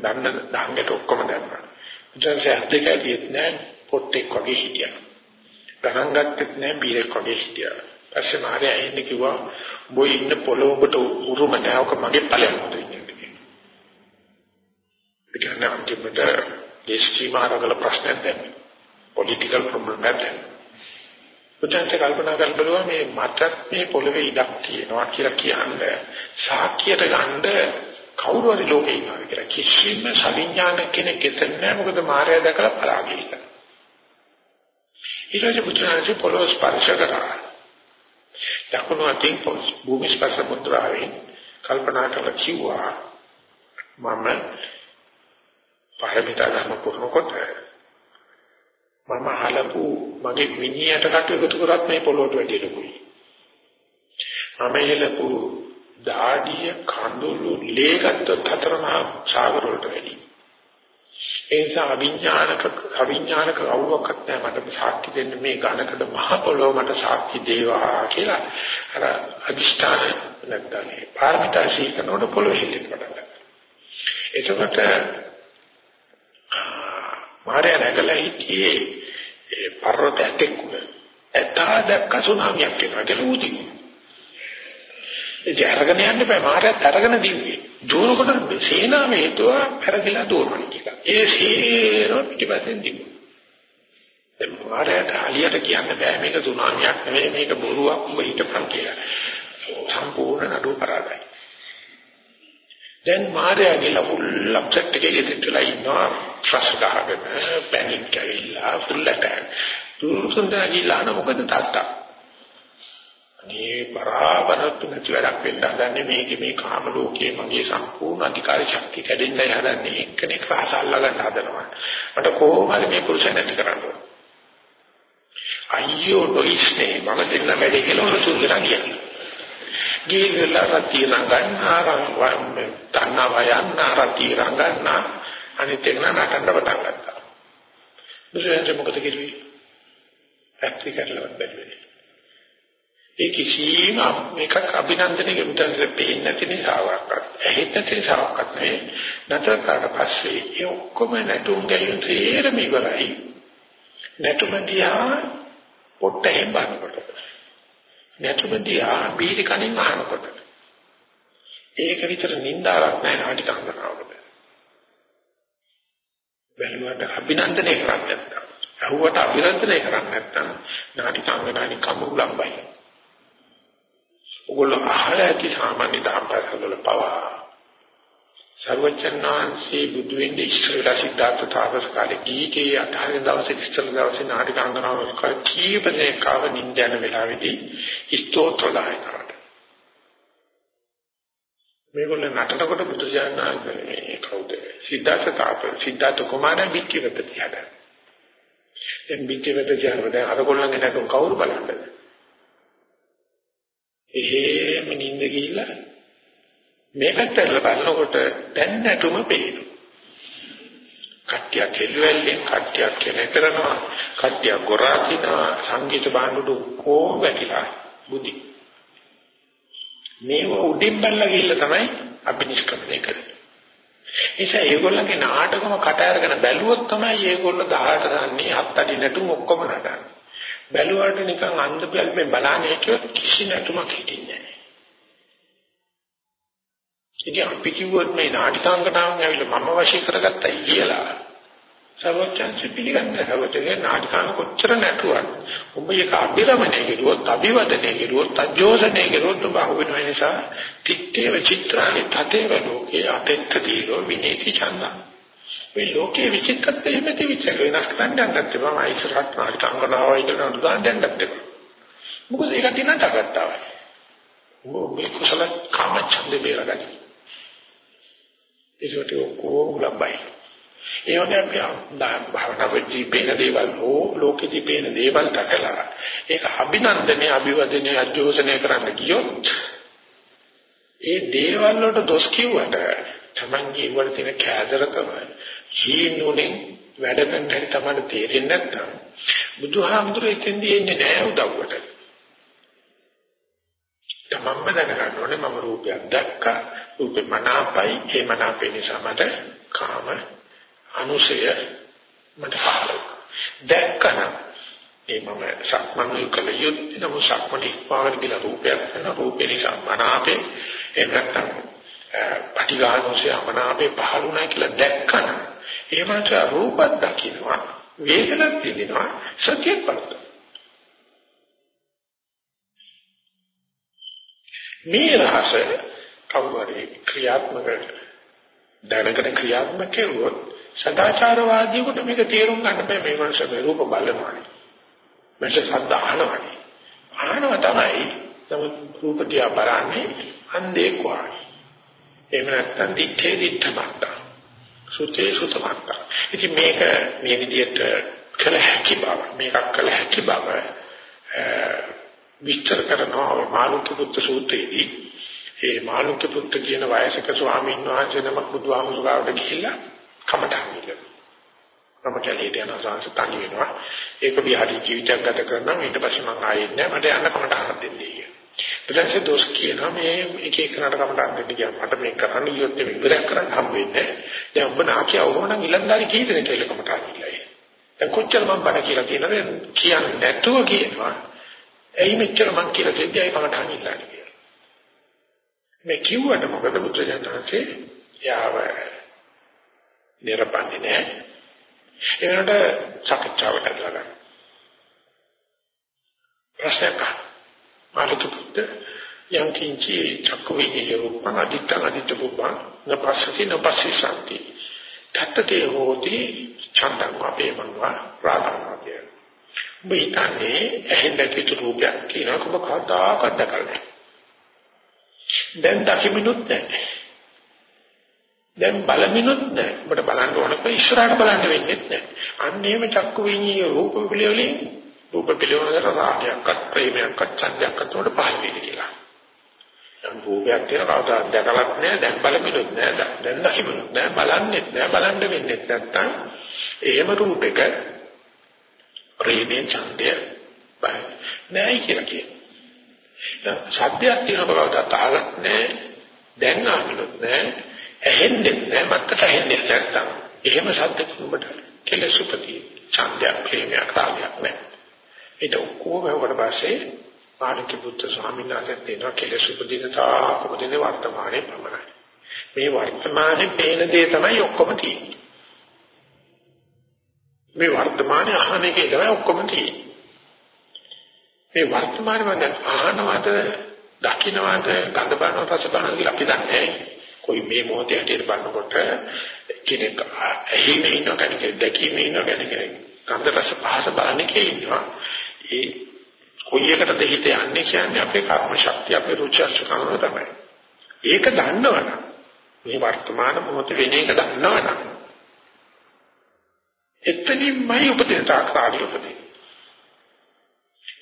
දන්න දහංගට ඔක්කොම දැම්මා. බුදුන්සේ අධිකයිත් නෑ පොට්ටෙක් වගේ හිටියා. ගණන් ගත්තෙත් නෑ බීරෙක් වගේ හිටියා. පස්සේ මාරේ ඇහින්න කිව්වා බොයි ඉන්න පොළොවට උරුම නැවක මගේ ඵලයක් දෙන්න. ඒ කියන්නේ අන්තිමට දේශීමාරවල ප්‍රශ්නයක් දැන් පොලිටිකල් ප්‍රොබ්ලම් එකක්. පුතන්ට කල්පනා කරලා බලුවා මේ මටත් මේ පොළවේ ඉඩක් තියෙනවා කියලා කියන්නේ සාක්කියට ගන්න කවුරු හරි ලෝකේ ඉන්නවා කියලා කිසිම සවිඥාන කෙනෙක් එතන නැහැ මොකද මායя දැකලා පරාගිල්ල. ඊළඟ පුතන්ට පොළොව ස්පර්ශ කරා. දකුණු අතින් භූමි ස්පර්ශ මුද්‍රාවෙන් කල්පනා කරලා කිව්වා මම පාරමිතා ධර්ම පුරනකොට මම අහලපු මගේ මිනිහට කට එකතු කරත් මේ පොළොවට වැඩි ලොකුයි. මම හෙලපු දාඩිය කඳුළු ලේගත් හතරමහා සාගර වලට වැඩි. ඒ නිසා අවිඥානික අවිඥානික අවුවක්වත් නැහැ මට සාක්ෂි දෙන්න මේ ඝනකඩ මහ පොළොව මට සාක්ෂි දේවා කියලා අර අදිෂ්ඨාන නැත්නම් පාරමිතා සීකනෝட පොළොව හිටින්න පටන් ගත්තා. එතකොට මාරය නැගලා හිටියේ ඒ පර්වතයක් එක්කුල. එතන දැක්ක සුනාමියක් එනවා කියලා උදින. ඒ අරගෙන යන්න බෑ මාරයත් අරගෙන දිව්වේ. දුවනකොට සේනාව හේතුව පෙරදිලා දුවනවා කියලා. ඒ සේරම පිටිපස්සෙන් දිව්වා. දැන් මාරයට අලියට කියන්න බෑ මේක සුනාමියක් නෙවෙයි මේක බොරුවක් උඹ හිටපන් කියලා. සම්පූර්ණ නඩුව පරාදයි. දැන් මාර්යා ගිහලා ෆුල් අප්සෙට් එකේ ඉතිරිලා ඉන්නවා ට්‍රස් ගහගෙන පැනික් කැවිලා ෆුල් ඇටැක් දුරුසුන්දා ගිහලා මොකද තාත්තා අනේ බරාබරත් නැති වැඩක් වෙන්න හදන්නේ මේකේ මේ කාම ලෝකයේ මගේ සම්පූර්ණ අධිකාරී ශක්තිය කැඩෙන්නයි හදන්නේ එක්කෙනෙක් රහස අල්ලගන්න හදනවා මට කොහොමද මේ පුරුෂය නැති කරන්න අයියෝ නොයිස්නේ මම දෙන්න වැඩේ කියලා උන සුන්දරා කියන්නේ ගිහිල්ලා රතිය නගන්නා රංගවම් තන්නව යන්න රතිය රංගන්නා අනිත් එක නටන්න පටන් ගත්තා. බුදුරජාණන් මොකද කිව්වේ? පැත්‍රි කරලවත් බැලුවේ. ඒ කිසිම මේකක් අභිනන්දනයේ මුතන්සේ පේන්නේ නැති නිසාවක්. ඇහෙත් නැති නිසාවක් නෙවෙයි. නතර කරලා පස්සේ ඒ ඔක්කොම නැටුම් ගැයුම් තේරෙම ඉවරයි. නැටුම දිහා පොට්ටෙන් බලනකොට නැතුමදියා බීඩි කණින් අහනකොට. ඒක විතර නින්දාවක් නැහැ නාටි කංගනාවකට බැලුවට අභිනන්දනය කරන්නේ නැත්තම්. අහුවට අභිනන්දනය කරන්නේ නැත්තම් නාටි කංගනානි කමුලම්බයි ඔගොල්ලෝ අහලා ඇති සාමාන්‍ය දාම්පරවල පවා සර්වචන්නාංශී බුදු වෙන්නේ ඉස්සරලා සිද්ධාර්ථ තාපස කාලේ ගීකේ අටහන දවසේ ඉස්සර දවසේ නාටක අංගනාව කර කීපදේ කාව නින්දන වෙලාවේදී ස්තෝත්‍ර ගායනාවට මේගොල්ල නටනකොට බුදුජානනාංශ මේ කවුද? සිද්ධාර්ථ තාපස සිද්ධාර්ථ කුමාරයා පිටිකට තියාගන්න දැන් පිටිකට තියාගෙන දැන් අර කොල්ලන්ගේ නටන කවුරු බලන්නද? එහෙම නින්ද ගිහිල්ලා මේකට බලනකොට දැන් නැතුම පේනවා. කට්ටියක් හෙළුවෙල්ලෙන් කට්ටියක් කෙනෙක් කරනවා කට්ටියක් ගොරාකිනවා සංගීත භාණ්ඩුඩු කොහොම වැටිලා බුද්ධි මේව උඩින් බල්ලා ගිහිල්ලා තමයි අපි නිෂ්ක්‍රමණය කරන්නේ. නිසා ඒගොල්ලන්ගේ නාටකම කට අරගෙන බැලුවොත් තමයි ඒගොල්ලෝ 18 දන්නේ හත් අඩි නැටුම් ඔක්කොම නටන්නේ. බැලුවාට නිකන් අන්ධ බැල්මෙන් බලන්නේ කිව්වොත් කිසි නැතුමක් හිටින්නේ නැහැ ඉතින් අපි කිව්වොත් මේ නාටිකාංගනාවන් ඇවිල්ලා මම වශී කරගත්තයි කියලා. සර්වඥාන්සේ පිළිගන්නේ සර්වඥේ නාටිකාංග කොච්චර නැතුවත් ඔබ ඒක අභිරමණය කෙරුවොත් අභිවදනය කෙරුවොත් අජෝසනය කෙරුවොත් ඔබ අහු වෙන නිසා තිත්තේව චිත්‍රානි තතේව ලෝකේ අතෙත්ත දීරෝ විනේති චන්දා. මේ ලෝකේ විචිත්තත්වය මෙතේ විචාර වෙනස් කරන්න යන්නත් එපා. මම ඉස්සරහට නාටිකාංගනාවයි කියලා උදාහරණ දෙන්නත් එපා. මොකද ඒක තියනට ගත්තා වයි. ඔබ මේ කුසල කාම ඡන්දේ බේරගන්නේ. ඒකට ඔක්කොම ලබයි. ඒ වගේ අපි භාවනා වෙදී පේන දේවල් හෝ ලෝකෙදී පේන දේවල් තකලා ඒක අභිනන්දනය අභිවදනය අජෝසනය කරන්න ගියොත් ඒ දේවල් වලට දොස් කිව්වට Tamange ඉවර තියෙන කෑදරකම හීනුනේ වැඩ කරන්න හැටි තමයි තේරෙන්නේ නැත්නම් බුදුහාමුදුරේ එතෙන්දී එන්නේ නැහැ උදව්වට. තමන්ම දැනගන්න ඕනේ මම රූපයක් දැක්කා. රූපේ මනාපයි. ඒ මනාපේ නිසා මට කාම අනුසය මට පහළ දැක්කන ඒ මම සක්මන් කළ යුත්තේ නම සක්මන් ඉස්පාවර කියලා රූපයක් වෙන රූපේ නිසා මනාපේ එහෙම නැත්නම් පටිඝානෝසය මනාපේ පහළුණා කියලා දැක්කන ඒ මනස රූපත් දකින්නවා වේදනක් විඳිනවා සත්‍යයක් බලනවා මේ රහස කවුරුහරි ක්‍රියාත්මක දැනගෙන ක්‍රියාත්මක කෙරුවොත් සදාචාරවාදීකට මේක තේරුම් ගන්න බෑ මේ මනුස්සගේ රූප බලනවානේ. මට සද්ද අහනවානේ. අහනවා තමයි නමුත් රූප දිහා බලන්නේ අන්ධේ කොහොමද? එහෙම නැත්නම් දිත්තේ දිත්තමත්ත. සුතේ සුතමත්ත. ඉතින් මේක මේ විදිහට කළ හැකි බව මේකක් කළ හැකි බව විස්තර කරනවා මාළුක්‍ය පුත්‍ර සූත්‍රයේදී ඒ මාළුක්‍ය පුත්‍ර කියන වයසක ස්වාමීන් වහන්සේ නමක් බුදුහාමුදුරුවෝට ගිහිල්ලා කමටහන් ඉල්ලනවා. කමටහලේට යන සංස තනි වෙනවා. ඒක විහාරි ජීවිතයක් ගත කරනවා ඊට පස්සේ මම ආයෙත් නෑ මට යන්න කමටහන් දෙන්නේ කියලා. ඊටසේ දොස් කියනවා මේ එක එක නට කමටහන් දෙන්න ගියා මට මේක කරන්න ගියොත් මේ ඉවරයක් කරන්න හම්බෙන්නේ නෑ. දැන් ඔබ නාකිය අවුරුණන් ඉලන්දාරි කී දෙනෙක් කියලා කමටහන් ඉල්ලයි. දැන් කොච්චර මම බඩ කියලා කියනද කියන්නේ නැතුව කියනවා. ඇයි මෙච්චර මං කියලා දෙන්නේ අය කමටහන් ඉල්ලන්නේ කියලා. මේ කිව්වට මොකද බුදුජානකසේ යාව නිරපන්නේ නැහැ. ඒකට සාකච්ඡාවට ඇදලා ගන්න. ප්‍රශ්නයක් මාළුක පුත්ත යම් කිංචි චක්කු විඤ්ඤාය රූපං අදිත්තං අදිත්ත පුබ්බං නපස්සති නපස්සි සම්ති. තත්තේ හෝති ඡන්දං අපේ මංවා රාගං කියන. ඔබ හිතන්නේ ඇහෙන් දැකිතු රූපයක් කියනකොට ඔබ කවදාකවත් දැකලා නැහැ. දැන් දකිමිනුත් නැහැ. දැන් බලමිනුත් නැහැ. ඔබට බලන්න ඕනකම ඉස්සරහට බලන්න වෙන්නේ නැහැ. අන්න එහෙම චක්කු විඤ්ඤාය රූප පිළිවෙලින් රූප පිළිවෙලකට රාගයක්වත් ප්‍රේමයක්වත් ඡන්දයක්වත් උඩ පහළ වෙන්නේ කියලා. දැන් රූපයක් කියන කවදාවත් දැකලත් නැහැ. දැන් බලමිනුත් නැහැ. දැන් දකිමිනුත් නැහැ. බලන්නෙත් නැහැ. බලන්න වෙන්නේ නැත්තම් එහෙම රූපයක ප්‍රේමයේ ඡන්දය බය නෑ කියලා කියනවා. සත්‍යයක් තියෙන බවට අහලත් නෑ දැන් ආමිනුත් නෑ ඇහෙන්නේ නෑ මත්තට ඇහෙන්නේ නැත්තම් එහෙම සත්‍ය තුඹට කෙලසුපති ඡන්දයක් ප්‍රේමයක් රාගයක් නෑ. ඒක ඔක්කොම වුණාට පස්සේ පාරක බුද්ධ ස්වාමීන් වහන්සේ දෙනවා කෙලසුපදින තාකපදින වර්තමානයේ පමණයි. මේ වර්තමානයේ පේන දේ තමයි ඔක්කොම තියෙන්නේ. මේ වර්තමානයේ අහන එකේ තමයි ඔක්කොම තියෙන්නේ. මේ වර්තමානයේ මම දැන් අහනවාද, දකින්නවාද, ගඳ බලනවා, රස බලනවා කියලා අපි දන්නේ කොයි මේ මොහොතේ හැටියට බලනකොට කෙනෙක් ඇහිමේ ඉන්න කෙනෙක්, දැකීමේ ඉන්න කෙනෙක්, ගඳ රස පහස බලන්නේ කියනවා. ඒ කොයි එකටද හිත යන්නේ කියන්නේ අපේ කර්ම ශක්තිය, අපේ රුචි අරුචිකම තමයි. ඒක දන්නවනම් මේ වර්තමාන මොහොතේ වෙන එක දන්නවනම් එතනින්මයි උපදින තාක්කාරී උපදින.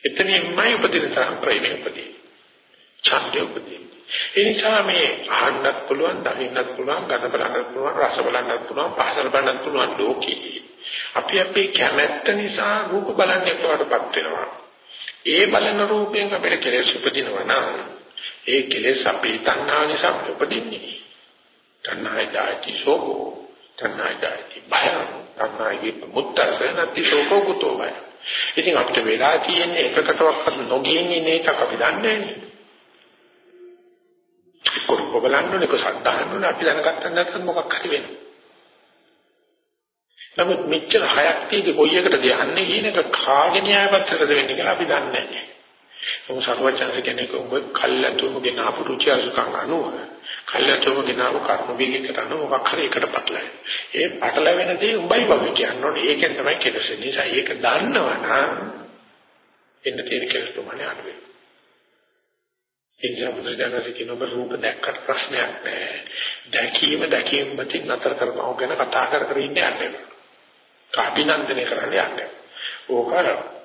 එතනින්මයි උපදින තාක් ප්‍රේමී උපදින. ඡන්දය උපදින්නේ. ඒ නිසා මේ අහන්නත් පුළුවන්, දකින්නත් පුළුවන්, ගඳ බලන්නත් පුළුවන්, රස බලන්නත් පුළුවන්, පහස බලන්නත් පුළුවන් ලෝකේ. අපි අපේ කැමැත්ත නිසා රූප බලන්නේ කොහොමදපත් වෙනවා. ඒ බලන රූපයෙන් අපිට කෙලෙස් උපදිනවා නම් ඒ කෙලෙස් අපේ තණ්හා නිසා උපදින්නේ. තණ්හායි දාති සෝකෝ, තණ්හායි දාති බය, තණ්හායි මුත්තස නැති සෝකෝ කුතෝ බය. ඉතින් අපිට වෙලා තියෙන්නේ එකකටවත් නොගියන්නේ ඉන්න එකක් අපි දන්නේ නැහැ. කොරක බලන්න ඕනේ කොසක් දාන්න ඕනේ අපි දැනගත්තා නැත්නම් මොකක් හරි වෙනවා. නමුත් මෙච්චර හයක් තියෙදි කොයි එකටද යන්නේ කියන එක කාගේ න්‍යායපත්‍රයකද වෙන්නේ කියලා අපි දන්නේ නැහැ. මොකද සර්වචන්ද කෙනෙක් ඔබ කල්ලාතුමුගේ නාපු රුචි අසුකම් අනුව කල්ලාතුමුගේ නාපු කර්ම වේගයකට අනුව මොකක් හරි එකට පටලයි. ඒ පටලැවෙන දේ උඹයි වගේ කියන්නේ. ඒකෙන් තමයි කෙලෙසෙන්නේ. නිසා ඒක දන්නවනම් එන්න තියෙන කෙලෙස් ප්‍රමාණය අඩු වෙනවා. ඒ නිසා බුදුරජාණන් කියන ඔබ රූප දැක්කට ප්‍රශ්නයක් නැහැ. දැකීම දැකීම මතින් නතර කරනවා ගැන කතා කර කර ඉන්න යන්නේ. කාපිනන්දනය කරන්න යන්නේ. ඕක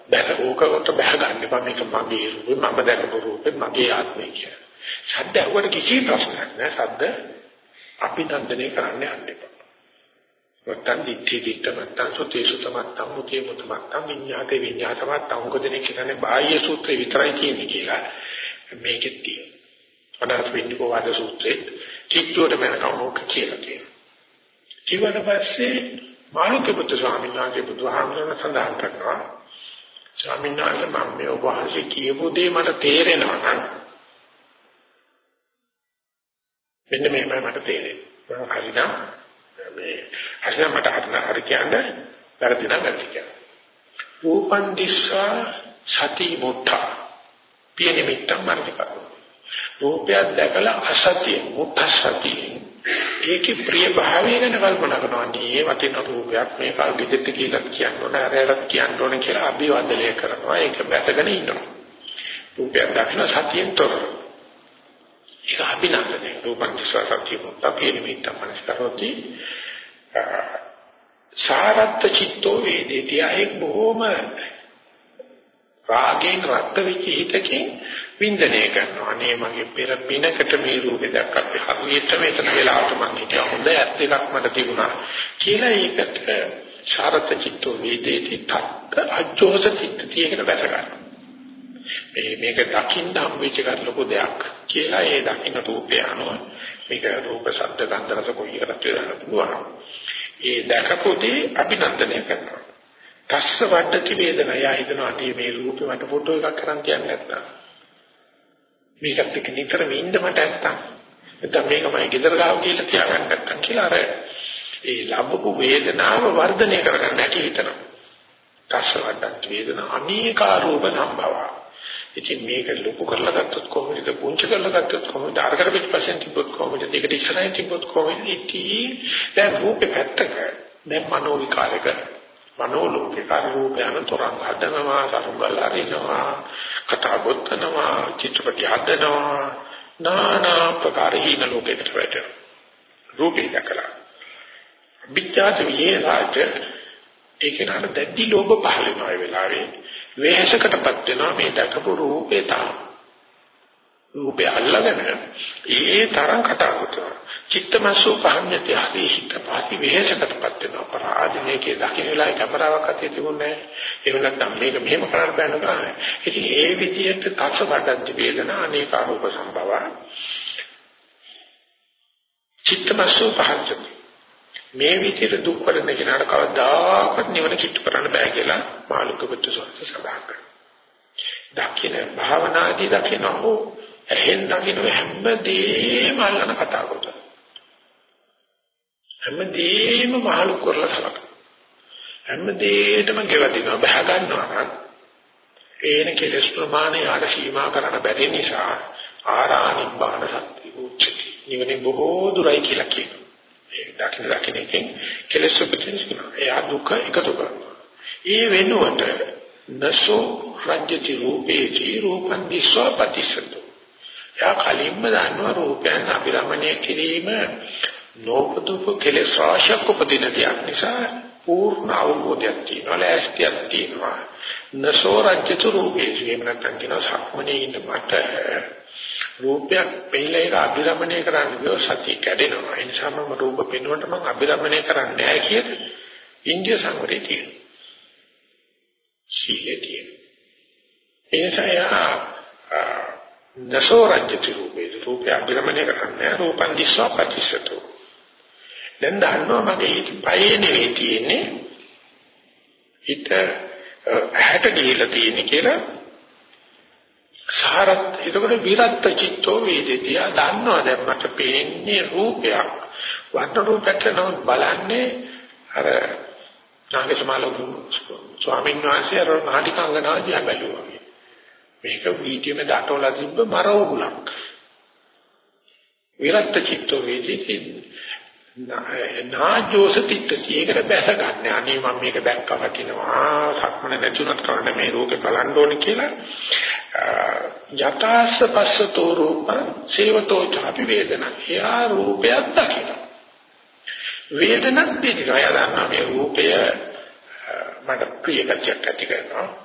දැක ඕකට බහ ගන්න එපා මේක මගේ රූපේ මම දැකපු රූපේ මගේ ආත්මය කියලා. සද්ද ඇහුවට කිසි ප්‍රශ්නයක් නැහැ. සද්ද අපිනන්දනය කරන්න යන්න එපා. නැත්තම් දිට්ඨි දිට්ඨ නැත්තම් සුතේ සුත නැත්තම් මුතේ මුත නැත්තම් විඤ්ඤාතේ විඤ්ඤාත නැත්තම් උගදෙනේ කියන්නේ බාහ්‍ය සූත්‍රේ විතරයි කියන්නේ කියලා. මේකෙත් තියෙනවා. අනාථ වෙන්නේ වාද සූත්‍රයේ චිත්තෝට මනකම මොක කියලා කියනවා. ඊට පස්සේ මාළුක්‍ය පුත්‍ර ස්වාමීන් වහන්සේ බුදුහාමුදුරන සඳහන් කරනවා ස්වාමීන් වහන්සේ මම මේ ඔබ වහන්සේ කියපු දේ මට තේරෙනවා නම් මෙන්න මේමයි මට තේරෙන්නේ. මම හරිනම් මේ හරිනම් මට හරින හරි කියන්නේ වැරදි නම් වැරදි කියන්නේ. රූපන් දිස්සා සති මුත්තා පියනිමිත්තක් මරණිකා. රූපයක් දැකලා අසතිය මුත්තසතිය ඒකේ ප්‍රිය භාවය ගැන කල්පනා කරනවා. මේ වටින රූපයක් මේ කල්පිතෙත් කියලා කියන්න ඕන, අරයට කියන්න ඕන කියලා අභිවදනය කරනවා. ඒක බැටගෙන ඉන්නවා. රූපයක් දකින්න සතියෙන් තොර. ඒක අභිනන්දනය. රූපං සතිය මුත්තපේ නිමිත්ත මනස්කරෝති. සාරත්ත චිත්තෝ වේදේති. ඒක බොහොම රාගයෙන් රත් වෙච්ච හිතකින් වින්දනය කරනවා. අනේ මගේ පෙර පිනකට මේ රූපේ දැක්කත් හරියට මෙතන වෙලාවට මම හිතුවා හොඳ ඇත් එකක් මට තිබුණා කියලා ඒකට ශාරත චිත්තෝ වේදේති තත්ත අජෝස චිත්තතියකට බැස ගන්නවා. මේ මේක දකින්න හම්බෙච්ච එක ලොකු දෙයක් කියලා ඒ දකින්න රූපය අනුව මේක රූප ශබ්ද ගන්ධ රස කොයි එකකට දාන්න පුළුවන්. ඒ දැකපොදී අභිනන්දනය කරනවා. තස්ස වඩති වේදනා යා හිතනවා අනේ මේ රූපේ මට ෆොටෝ එකක් කරන් කියන්නේ නැත්නම් මේකත් එක්ක නිතරම ඉන්න මට නැත්තම් නැත්නම් මේක මම ගෙදර ගාව කියලා තියාගන්න නැත්තම් කියලා අර ඒ ලැබපු වේදනාව වර්ධනය කරගන්න හැටි හිතනවා. කස්සවඩක් වේදනා අනේකාරූප සම්භව. ඉතින් මේක ලොකු කරලා ගත්තොත් කොහොමද? පුංචි කරලා ගත්තොත් කොහොමද? අරකට පිටපස්සෙන් තිබ්බොත් කොහොමද? ඒකට ඉස්සරහින් තිබ්බොත් කොහොමද? ඉතින් දැන් රූපේ පැත්තක දැන් මනෝ විකාරක මනෝ ලෝකේ කාර්යෝපයන තරංග හදනවා සරුංගල් හරිනවා කතා ගොතනවා චිත්‍රපටි හදනවා নানা ප්‍රකාර හින ලෝකයකට වැටෙනවා. රූපේ දැකලා. විචාර විහෙරාට ඒක නන දැඩි ලෝභ පහළ වෙනවා ඒ වෙලාවේ වෙහසකටපත් වෙනවා මේ දැකපු රූපේ තමයි රූපය අල්ලගෙන ඒ තරම් කතා කරනවා. චිත්තමසු පහන්නති හරි හිත පාටි වෙහෙසකටපත් වෙන අපරාධිනේකේ දකින්න වෙලාවේ කැමරාවක් අතේ තිබුණේ එහෙම නැත්නම් මේක මෙහෙම කරන්න බෑ නේද ඉතින් ඒ විදිහට තක්ෂ බඩක් වේදනා අනේක රූප සම්භව. චිත්තමසු පහන්නති මේ විදිහට දුක් වලින් කෙනාට කවදාකවත් නිවන කිට්ටු කරන්න බෑ කියලා මාළුක පුත්තු සෝත සඳහන් කරනවා. දකින්න භාවනාදී දකින්න ඕ එහෙන් දකින්න හැමදේම අල්ලන කතා කරනවා හැමදේම මහලු කරලා සලකන. හැමදේටම ගෙවදිනවා බහ ගන්නවා නම් ඒන කෙලස් ප්‍රමාණය ආර සීමා කරන්න බැරි නිසා ආරාණිබ්බාන සත්‍ය උච්චති. නිවනේ බොහෝ දුරයි කියලා කියනවා. ඒ දකින්න දකින්න එකෙන් කෙලස් උපදිනවා. එයා දුක එකතු කරනවා. ඒ වෙනුවට නසෝ රජ්‍යති රූපේති රූපං දිස්වා පතිසතු. යා කලින්ම දන්නවා රූපයන් අභිරමණය කිරීම නෝපදුප කෙලෙස් රාශියක් උපදින දෙයක් නිසා පූර්ණ අවබෝධයක් තියෙනවා ලෑස්තියක් තියෙනවා නසෝ රජ්‍යතු රූපේ එහෙම නැත්නම් කියනවා සක්මනේ ඉන්න මට රූපයක් පෙන්නලා ඒක අභිරමණය කරන්න ගියොත් සතිය කැඩෙනවා. ඒ නිසා මම රූප පෙන්වන්නට මම අභිරමණය කරන්නේ නැහැ කියන ඉන්දිය සංවරේ තියෙනවා. සීලේ තියෙනවා. ඒ නිසා යා නසෝ රජ්‍යති රූපේ. රූපය අභිරමණය කරන්නේ රූපන් දිස්වා ප්‍රතිශතෝ. දැන් දන්නවා මගේ හිත පයේ නෙවෙයි තියෙන්නේ. හිත ඇහැට ගිහිලා තියෙන්නේ කියලා. සාරත් එතකොට විරත් චිත්තෝ වේදිතිය දන්නවා දැන් මට පේන්නේ රූපයක්. වර්ණ රූපයක් නෝ බලන්නේ අර නාගසමාලු ස්වාමීන් වහන්සේ අර නාටිකංගනාව දිහා බැලුවා මේක වීඩියෝම දටවලා තිබ්බ මරවුලක් විරත් චිත්තෝ වේදිතිය නාජෝස තිට්ඨති ඒකට බැස ගන්න. අනේ මම මේක දැක්කම වටිනවා. සක්මන නැතුණත් කරන්න මේ රෝගේ බලන්න ඕනේ කියලා. යතාස්ස පස්සතෝ රූප සේවතෝ චාපි වේදන. එයා රූපයක් දකින. වේදනක් පිටිනවා. එයා දන්නා මේ රූපය මට ප්‍රිය කච්චක් ඇති කරනවා.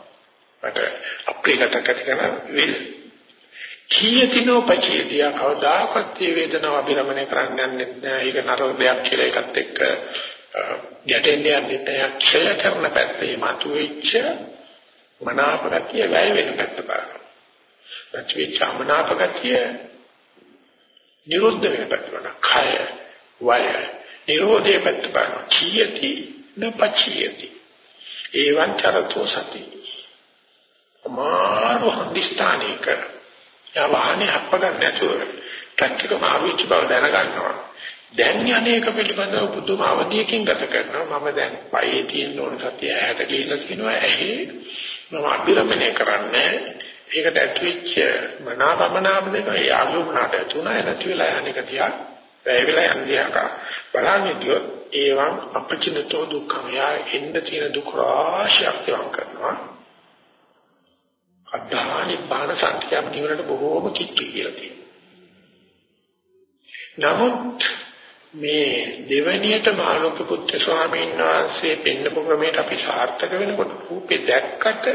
මට අප්‍රිය කච්චක් ඇති කරනවා. කීයතිනෝ පචේතිය කවදාකවත් මේ වේදනාව අභිරමණය කරන්න යන්නේ නැහැ. ඒක නරක දෙයක් කියලා එකත් එක්ක ගැටෙන්නේ යන්නේ නැහැ. ක්ෂය කරන පැත්තේ මතුවෙච්ච මනාපගතිය වැය වෙන පැත්ත බලනවා. මතුවෙච්ච මනාපගතිය නිරුද්ධ වෙන පැත්ත බලනවා. කය වය නිරෝධයේ පැත්ත බලනවා. කීයති නපචියති. ඒවන් චරතෝ සති. අමාරු හදිස්ථානික යා වාහනේ හප්ප ගන්න නැතුව ට්‍රක් එක මාරුච්ච බව දැනගන්නවා. දැන් යන්නේක පිළිබඳව පුදුම අවධියකින් ගත කරනවා. මම දැන් පයේ තියෙන ඕන සතිය ඇහැට ගිහිල්ලා කියනවා ඇහි මම අභිරමණය කරන්නේ ඒකට ඇතුල්ච්ච මනාපමනාප දෙක. යාළුවුණාට තුනයි නැති වෙලා යන්නේක තියා වැය වෙලා යන්නේ බලන්නේ ඒවම් අපචිනතෝ දුක්ඛම. යා එන්න තියෙන දුක් රාශියක් තවම් කරනවා. අද්ධානි බාන සත්‍යම් නිවනට බොහෝම කිච්චි කියලා තියෙනවා. නමුත් මේ දෙවැනියට මාළුක පුත්‍ර ස්වාමීන් වහන්සේ පෙන්නපු ක්‍රමයට අපි සාර්ථක වෙනකොට රූපේ දැක්කට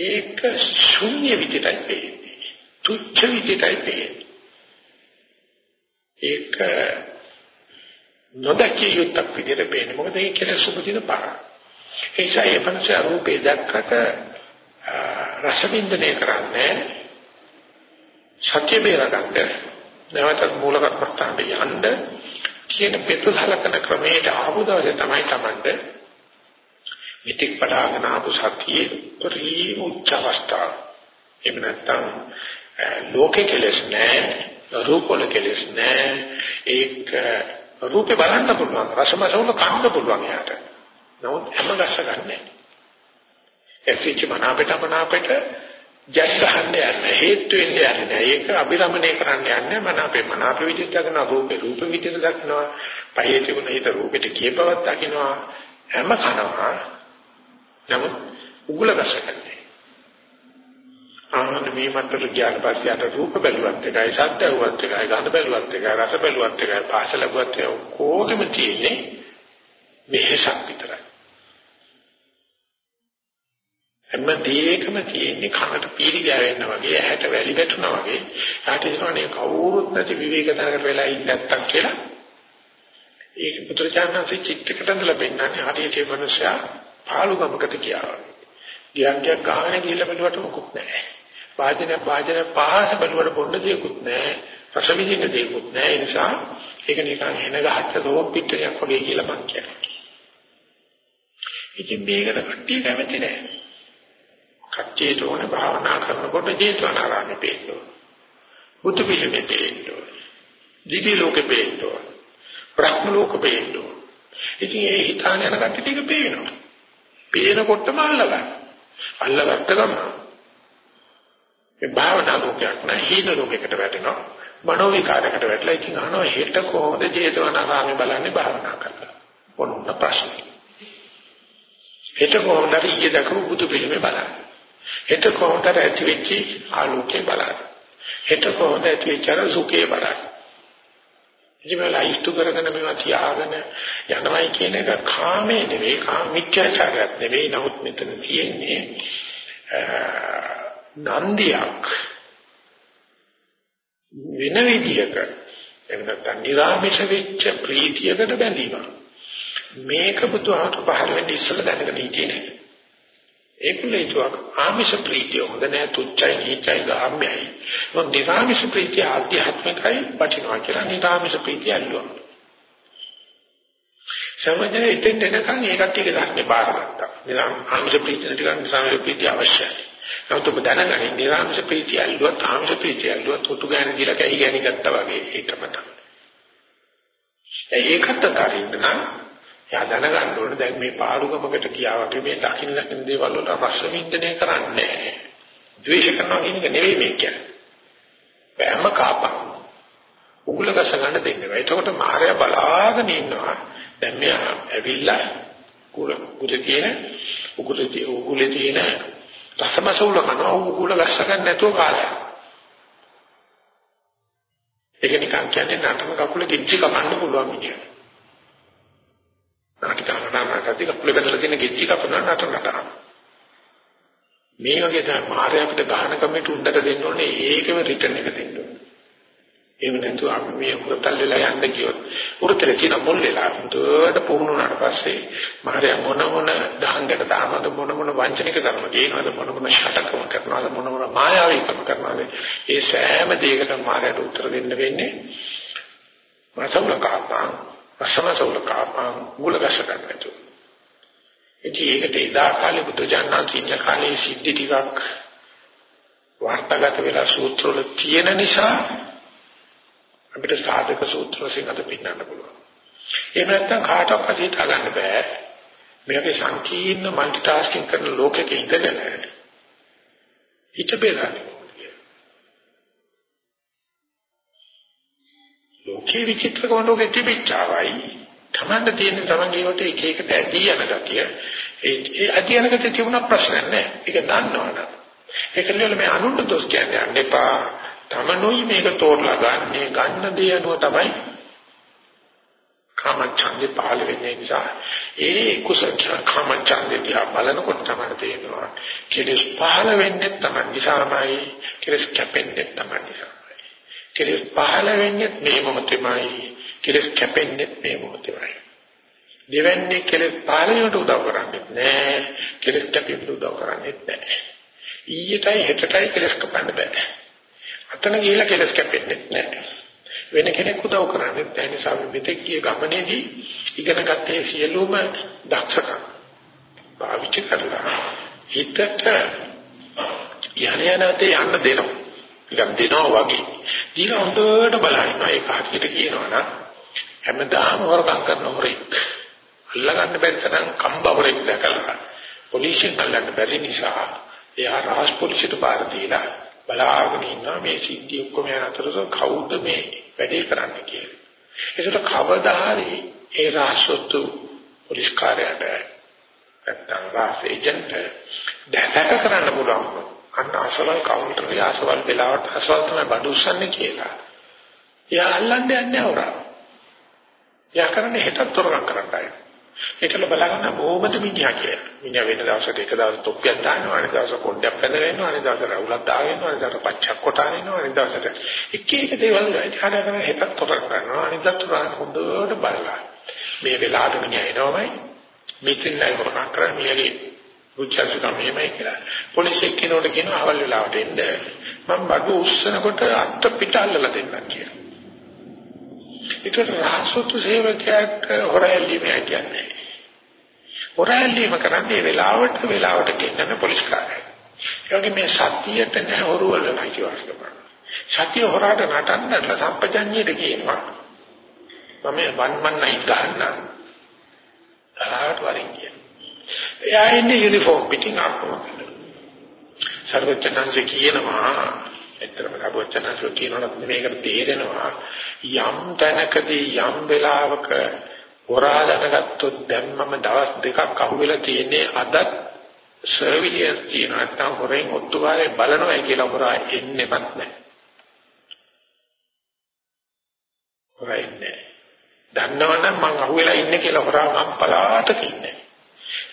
ඒක ශුන්‍ය විදිහටයි පේන්නේ. තුච්ඡ විදිහටයි පේන්නේ. ඒක නොදකිය යුක්තක් විදිහට පේන්නේ. මොකද ඒක කියලා සුපදින පාර. ඒ නිසා ඒ පංච රූපේ දැක්කට රසවින්දනය කරන්නේ සත්‍ය බේරගන්න. නැවතත් මූල කර්මස්ථානට යන්න. කියන පෙතුලහලකන ක්‍රමයට ආපු දවසේ තමයි Tamande මිත්‍යක් පඩාගෙන ආපු සතියේ පරිම උච්ච අවස්ථාව. එහෙම නැත්නම් ලෝකේ කෙලස් නැහැ රූපවල කෙලස් නැහැ ඒක රූපේ බලන්න පුළුවන් රසමසවල කන්න පුළුවන් යාට නමුත් හැම ගස්ස ගන්නෑ. ඇතිච්ච මනාපට මනාපට ජස් ගන්න යන්නේ හේතු වෙන්නේ යන්නේ ඒක අභිරමණය කරන්න යන්නේ මනාපේ මනාප විදිහට දක්න රූපේ රූප විදිහට දක්නවා පහේ තිබුණ හිත රූපෙට කියපවත් දකින්නවා හැම කනවා නමුත් උගුල ගසන්නේ ආනන්ද මේ මන්ත්‍ර ඥාන පස්සේ අර රූප බැලුවත් එකයි ශබ්ද ඇහුවත් එකයි ගන්ධ බැලුවත් එකයි රස බැලුවත් එකයි පාස ලැබුවත් එකයි කොහොමද තියෙන්නේ මෙහෙසක් විතරයි. හැම දෙයකම තියෙන්නේ කනට පීරි ගෑවෙන්න වගේ ඇහැට වැලි වැටුණා වගේ. යාට හිතන්නේ කවුරුත් නැති විවේක තැනකට වෙලා ඉන්න නැත්තම් කියලා. ඒක පුත්‍රචානන්සේ චිත්තකට ඇඳලා පෙන්නන්නේ හරියට ඒ මනුස්සයා පාළු ගමකට ගියා ගියන් ගිය ගානේ ගිහිල්ලා බලුවට මොකුත් නැහැ. වාජන වාජන පහස බලුවට බොන්න දෙයක්වත් නැහැ. රස විඳින්න දෙයක්වත් නැහැ. ඒ නිසා ඒක නිකන් එන ගහච්ච දෝම් පිටරයක් වගේ කියලා මං කියනවා. ඉතින් මේකට කට්ටිය කැමති නැහැ. කච්චේට ඕන භාවනා කරනකොට ජීතවනාරාමේ පේන්න ඕන. බුදු පිළිමේ පේන්න ඕන. දිවි ලෝකේ පේන්න ඕන. බ්‍රහ්ම ලෝකේ පේන්න ඕන. ඉතින් ඒ හිතාන යන කට්ටිය ටික පේනවා. පේනකොටම අල්ලගන්න. අල්ලගත්ත ගමන් ඒ භාවනා ලෝකයක් නෑ හීන ලෝකයකට වැටෙනවා. මනෝ විකාරයකට වැටලා ඉතින් අහනවා හෙට කොහොමද ජීතවනාරාමේ බලන්නේ භාවනා කරලා. ඔන්න ප්‍රශ්නේ. හෙට කොහොමද ඊයේ දක්ව බුදු පිළිමේ බලන්නේ. හෙට කොහොමද ඇති වෙච්ච? ආලෝකේ බලන්න. හෙට කොහොමද ඇති වෙච්ච? අර සුඛේ බලන්න. ඉතින්ලා ඉස්තු කරගෙන මේවා තියාගෙන යනවයි කියන එක කාමේ නෙවෙයි කාම මිත්‍යාචාරයක් නෙවෙයි. නමුත් මෙතන තියෙන්නේ නන්දියක් වෙන විදියක එහෙම නැත්නම් නිරාමිෂ වෙච්ච ප්‍රීතියකට බැඳීම මේක බුදුහාමුදුරු පහළ වෙන්නේ ඉස්සෙල්ලා දැනගෙන හිටියේ නෑ. ඒකුලේතුවක් ආමිෂ ප්‍රීතිය හොඳ නෑ තුච්චයි නීචයි ගාම්‍යයි. මොන් නිරාමිෂ ප්‍රීතිය ආධ්‍යාත්මිකයි වටිනවා කියලා නිරාමිෂ ප්‍රීතිය අල්ලුවා. සමජනේ ඉතින් දෙනකන් ඒකත් එක ගන්න බාරගත්තා නිරාම ආමිෂ ප්‍රීතිය ටිකක් නිරාමිෂ ප්‍රීතිය අවශ්‍යයි. නමුත් ඔබ දැනගනින් නිරාමිෂ ප්‍රීතිය අල්ලුවත් ආමිෂ ප්‍රීතිය අල්ලුවත් උතු ගන්න කියලා කැහි ගැනි ගත්තා වගේ ඒකම තමයි. ඒකත් අතරින්ද නම් එයා දැනගන්න ඕනේ දැන් මේ පාඩුකමකට කියා වගේ මේ දකින්න දකින්න දේවල් වල රස වින්දනය කරන්නේ ද්වේෂ කරනවා කියන එක නෙවෙයි මේ කියන්නේ. බෑම කාපා. උගුල ගස ගන්න දෙන්නේ. එතකොට මායя බලාගෙන ඉන්නවා. දැන් මෙයා ඇවිල්ලා කුල කුලේ තියෙන උගුලේ තියෙන උගුලේ තියෙන රසමසුල කරනවා උගුල ගස ගන්න නැතුව කාලයක්. ඒක නිකන් කියන්නේ නටන කකුල කිච්චි කපන්න පුළුවන් විදියට. නාටිකාවනාකට කකුල බෙදලා තියෙන කිච්චි කපනවා නටන නටන. මේ වගේ තමයි මාය අපිට ගහන කමෙට උන්දට දෙන්න ඕනේ ඒකම රිටර්න් එක දෙන්න ඕනේ. එහෙම නැතුව අපි මේ උරතල් වෙලා යන්න ගියොත් උරතල තියෙන මුල් වෙලා හොඳට පුහුණු වුණාට පස්සේ මාය මොන මොන දහංගට දානවද මොන මොන වංචනික ධර්ම කියනවද මොන මොන ෂටකම කරනවද මොන මොන මායාවීකම කරනවද ඒ සෑම දෙයකටම මායට උත්තර දෙන්න වෙන්නේ මාසවලකාපා අසමසවලකාපා මුලගස ගන්නතු ඉතින් ඒකට එදා කාලේ බුදුජානක ඉන්න කාලේ සිද්ධි ටිකක් වාර්තාගත වෙලා සූත්‍රවල තියෙන නිසා අපිට සාධක සූත්‍ර වශයෙන් අද පින්නන්න පුළුවන්. එහෙම නැත්නම් කාටවත් හිතා ගන්න බෑ. මේකේ සංකීර්ණ মালටි ටාස්කින් කරන ලෝකෙක ඉඳගෙන හිත බෙදන්නේ. ලෝකේ විචිත්‍රකම ලෝකෙ තිබිච්චාවයි තමන්ට තියෙන තමන්ගේ වට එක එක දැඩි යන ගතිය ඒ ඇති යන ගතිය තිබුණ ප්‍රශ්න නැහැ. ඒක දන්නවනේ. ඒක නෙවෙයි මේ අනුන්ට දොස් කියන්නේ යන්න එපා. තමනුයි මේක තෝරලා ගන්න ගන්න දේ අනුව තමයි කාමච්ඡන්දේ පහළ වෙන්නේ නිසා ඒ කුසල කාමච්ඡන්දේ දිහා බලනකොට තමයි තේරෙනවා කෙලස් පහළ වෙන්නේ තමයි නිසාමයි කෙලස් කැපෙන්නේ තමයි නිසාමයි කෙලස් පහළ වෙන්නේ මේ මොහොතේමයි කෙලස් කැපෙන්නේ මේ මොහොතේමයි දෙවන්නේ කෙලස් පාලනයට උදව් කරන්නේ නැහැ කෙලස් කැපෙන්න උදව් කරන්නේ නැහැ ඊයටයි හෙටටයි කෙලස් කපන්න බෑ අතන ගිහිලා කෙලස් කැපෙන්නේ නැහැ. වෙන කෙනෙක් උදව් කරන්නේ නැහැ. නිසා මෙතෙක් කිය ගමනේදී ඉගෙන ගත්තේ සියලුම දක්ෂකම් පාවිච්චි කරලා හිතට යන යනතේ යන්න දෙනවා. ඉතින් දෙනවා වගේ. ඊළඟ හොඳට බලන්න ඒක හරියට කියනවා නම් හැමදාම වරකම් කරන හොරෙක් අල්ලගන්න බැරි තරම් කම්බවරෙක් දැකලා පොලිසියෙන් අල්ලන්න බැරි නිසා එයා රාජ් පොලිසියට බාර දීලා බලාගෙන ඉන්නවා මේ සිද්ධි ඔක්කොම යන අතරතුර කවුද මේ වැඩේ කරන්නේ කියලා. ඒකට කවදා හරි ඒ රාසොත්තු පොලිස් කාර්යයට නැත්තම් රාස් ඒජන්ට් දැනට කරන්න පුළුවන්. අන්න අසවල් කවුන්ටරේ අසවල් වෙලාවට අසවල් තමයි බඩුස්සන්නේ කියලා. එයා අල්ලන්නේ නැහැ හොරා. එයා කරන්නේ හෙටත් තොරකම් කරන්නයි. ඒකල බලගන්න බොහොමද මිනිහා කියලා. මිනිහා වෙන දවසට එක දවසක් තොප්පියක් දානවා, අනිත් දවසට කොණ්ඩයක් පැදලා ඉන්නවා, අනිත් දවසට රවුලක් දාගෙන ඉන්නවා, අනිත් දවසට පච්චක් කොටාගෙන ඉන්නවා, අනිත් දවසට එක එක දේවල් හදා කරන හෙටත් තොරක් කරනවා, අනිත් දවසට හොඳට බලලා. මේ වෙලාවට මිනිහා එනවමයි මෙතන නෑ මොකක් කරන්නේ මියගේ උච්චාරකම් මෙහෙමයි කියලා. පොලිසිය කෙනෙකුට කියනවා අවල් වෙලාවට එන්න. මම බඩු උස්සනකොට අත්ත පිට අල්ලලා දෙන්නම් කියලා. ඒක රහසොතු සේවකයාට හොරැල්ලීමයි කියන්නේ. හොරැල්ලීම කරන්නේ වෙලාවට වෙලාවට ගෙන්නන පොලිස් කාර්යය. ඒ වගේ මේ සතියට නෑ හොරුවල නැති වස්තුව. සතිය හොරාට නටන්නට සම්පජඤ්ඤයට කියනවා. මම වන්මන්නයි ගන්න. තරහට වරින් කියනවා. එයා ඉන්නේ යුනිෆෝම් පිටින් ආපුවා. සර්වචනංශ කියනවා එතරම් රබෝචනසෝ කියනොත් මේකට තේරෙනවා යම් තැනකදී යම් වෙලාවක හොරාදට ගත්තොත් දැන් මම දවස් දෙකක් අහුවෙලා තියෙන්නේ අදත් සර්විලියන්ස් තියෙන නැත්නම් හොරෙන් ඔත්තුකාරේ බලනවා කියලා හොරා එන්නේවත් නැහැ. හොරා ඉන්නේ. දන්නවනම් මං අහුවෙලා ඉන්නේ කියලා හොරා මං පලාට තින්නේ.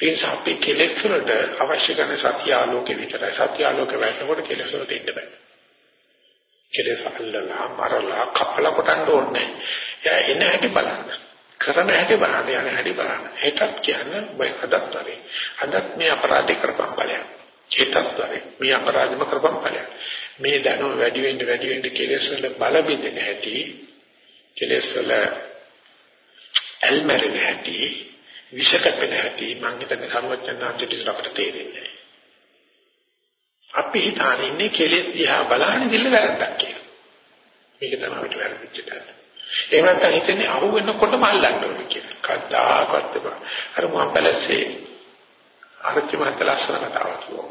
ඒ නිසා අපි කෙලෙස් වලට අවශ්‍ය කරන සත්‍ය ආලෝකෙ විතරයි. සත්‍ය ආලෝකෙ වැටෙනකොට කෙලෙස් වලට ඉන්න බෑ. කෙලෙස් අල්ලලා මරලා කපලා කොටන්න ඕනේ. එයා එන හැටි බලන්න. කරන හැටි බලන්න යන හැටි බලන්න. ඒකත් කියන්නේ බය හදත් වරේ. හදත් මේ අපරාධ කරපම් ඵලයක්. ඒකත් වරේ. මේ අපරාධම කරපම් ඵලයක්. මේ දැනුම වැඩි වෙන්න වැඩි වෙන්න කෙලෙස් වල බල බින්දෙන හැටි කෙලෙස් වල ඇල්මරෙන හැටි විෂකපෙන හැටි මම හිතන්නේ සර්වඥාන්තිට අපට තේරෙන්නේ අපි හිතානේ ඉන්නේ කෙලෙස් දිහා බලන්නේ දිල්ල වැරද්දක් කියලා. මේක තමයි අපිට වැරදිච්ච තැන. එහෙම නැත්නම් හිතන්නේ අහු වෙනකොටම අල්ලන්න ඕනේ කියලා. කද්දාකත් බා. අර මම පැලසේ ආරච්චි මහත්තයා ලස්සන කතාවක් කිව්වා.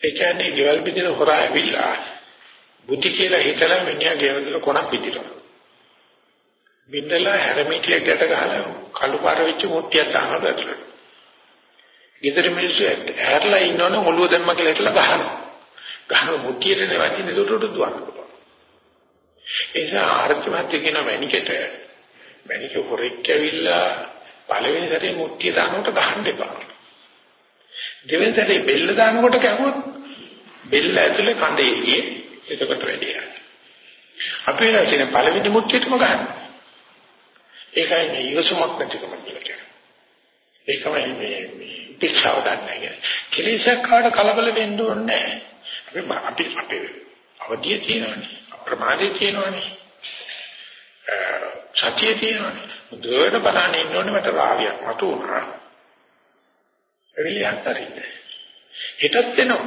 ඒ කියන්නේ ගෙවල් පිටින හොරා ඇවිල්ලා බුද්ධි කියලා හිතලා මිනිහා ගෙවල් වල කොනක් පිටිනවා. බින්දලා හැරමිටිය ගැට ගහලා කළු පාර වෙච්ච මුට්ටියක් දානවා ඇතුළට. ගෙදර මිනිස්සු ඇහැරලා ඉන්නවනේ ඔළුව දැම්ම කියලා හිතලා ගහනවා. ගහන මුට්ටියට නෙවෙයි නෙදුරට දුවනවා. ඒ නිසා ආර්ථික මාත්‍ය කියන මැනිකට මැනික හොරෙක් ඇවිල්ලා පළවෙනි සැරේ මුට්ටිය දානකොට ගහන්න එපා. දෙවෙනි සැරේ බෙල්ල දානකොට කැහුවොත් බෙල්ල ඇතුලේ කඳේ ගියේ එතකොට වැඩි යනවා. අපි වෙලා තියෙන පළවෙනි මුට්ටියටම ගන්න. ඒකයි මේ ඉවසුමක් නැතිකම කියලා කියන්නේ. ඒකමයි මේ මේ පිටසාව ගන්න එක. කෙලෙසක් කාට කලබල වෙන්න ඕනේ නැහැ. අපි අපි අවදිය තියෙනවානේ. අප්‍රමාදයේ තියෙනවානේ. සතිය තියෙනවානේ. දුරට බලන්න ඉන්න ඕනේ මට රාගයක් මතු වුණා. එවිලියක් හරින්නේ. හිතත් එනවා.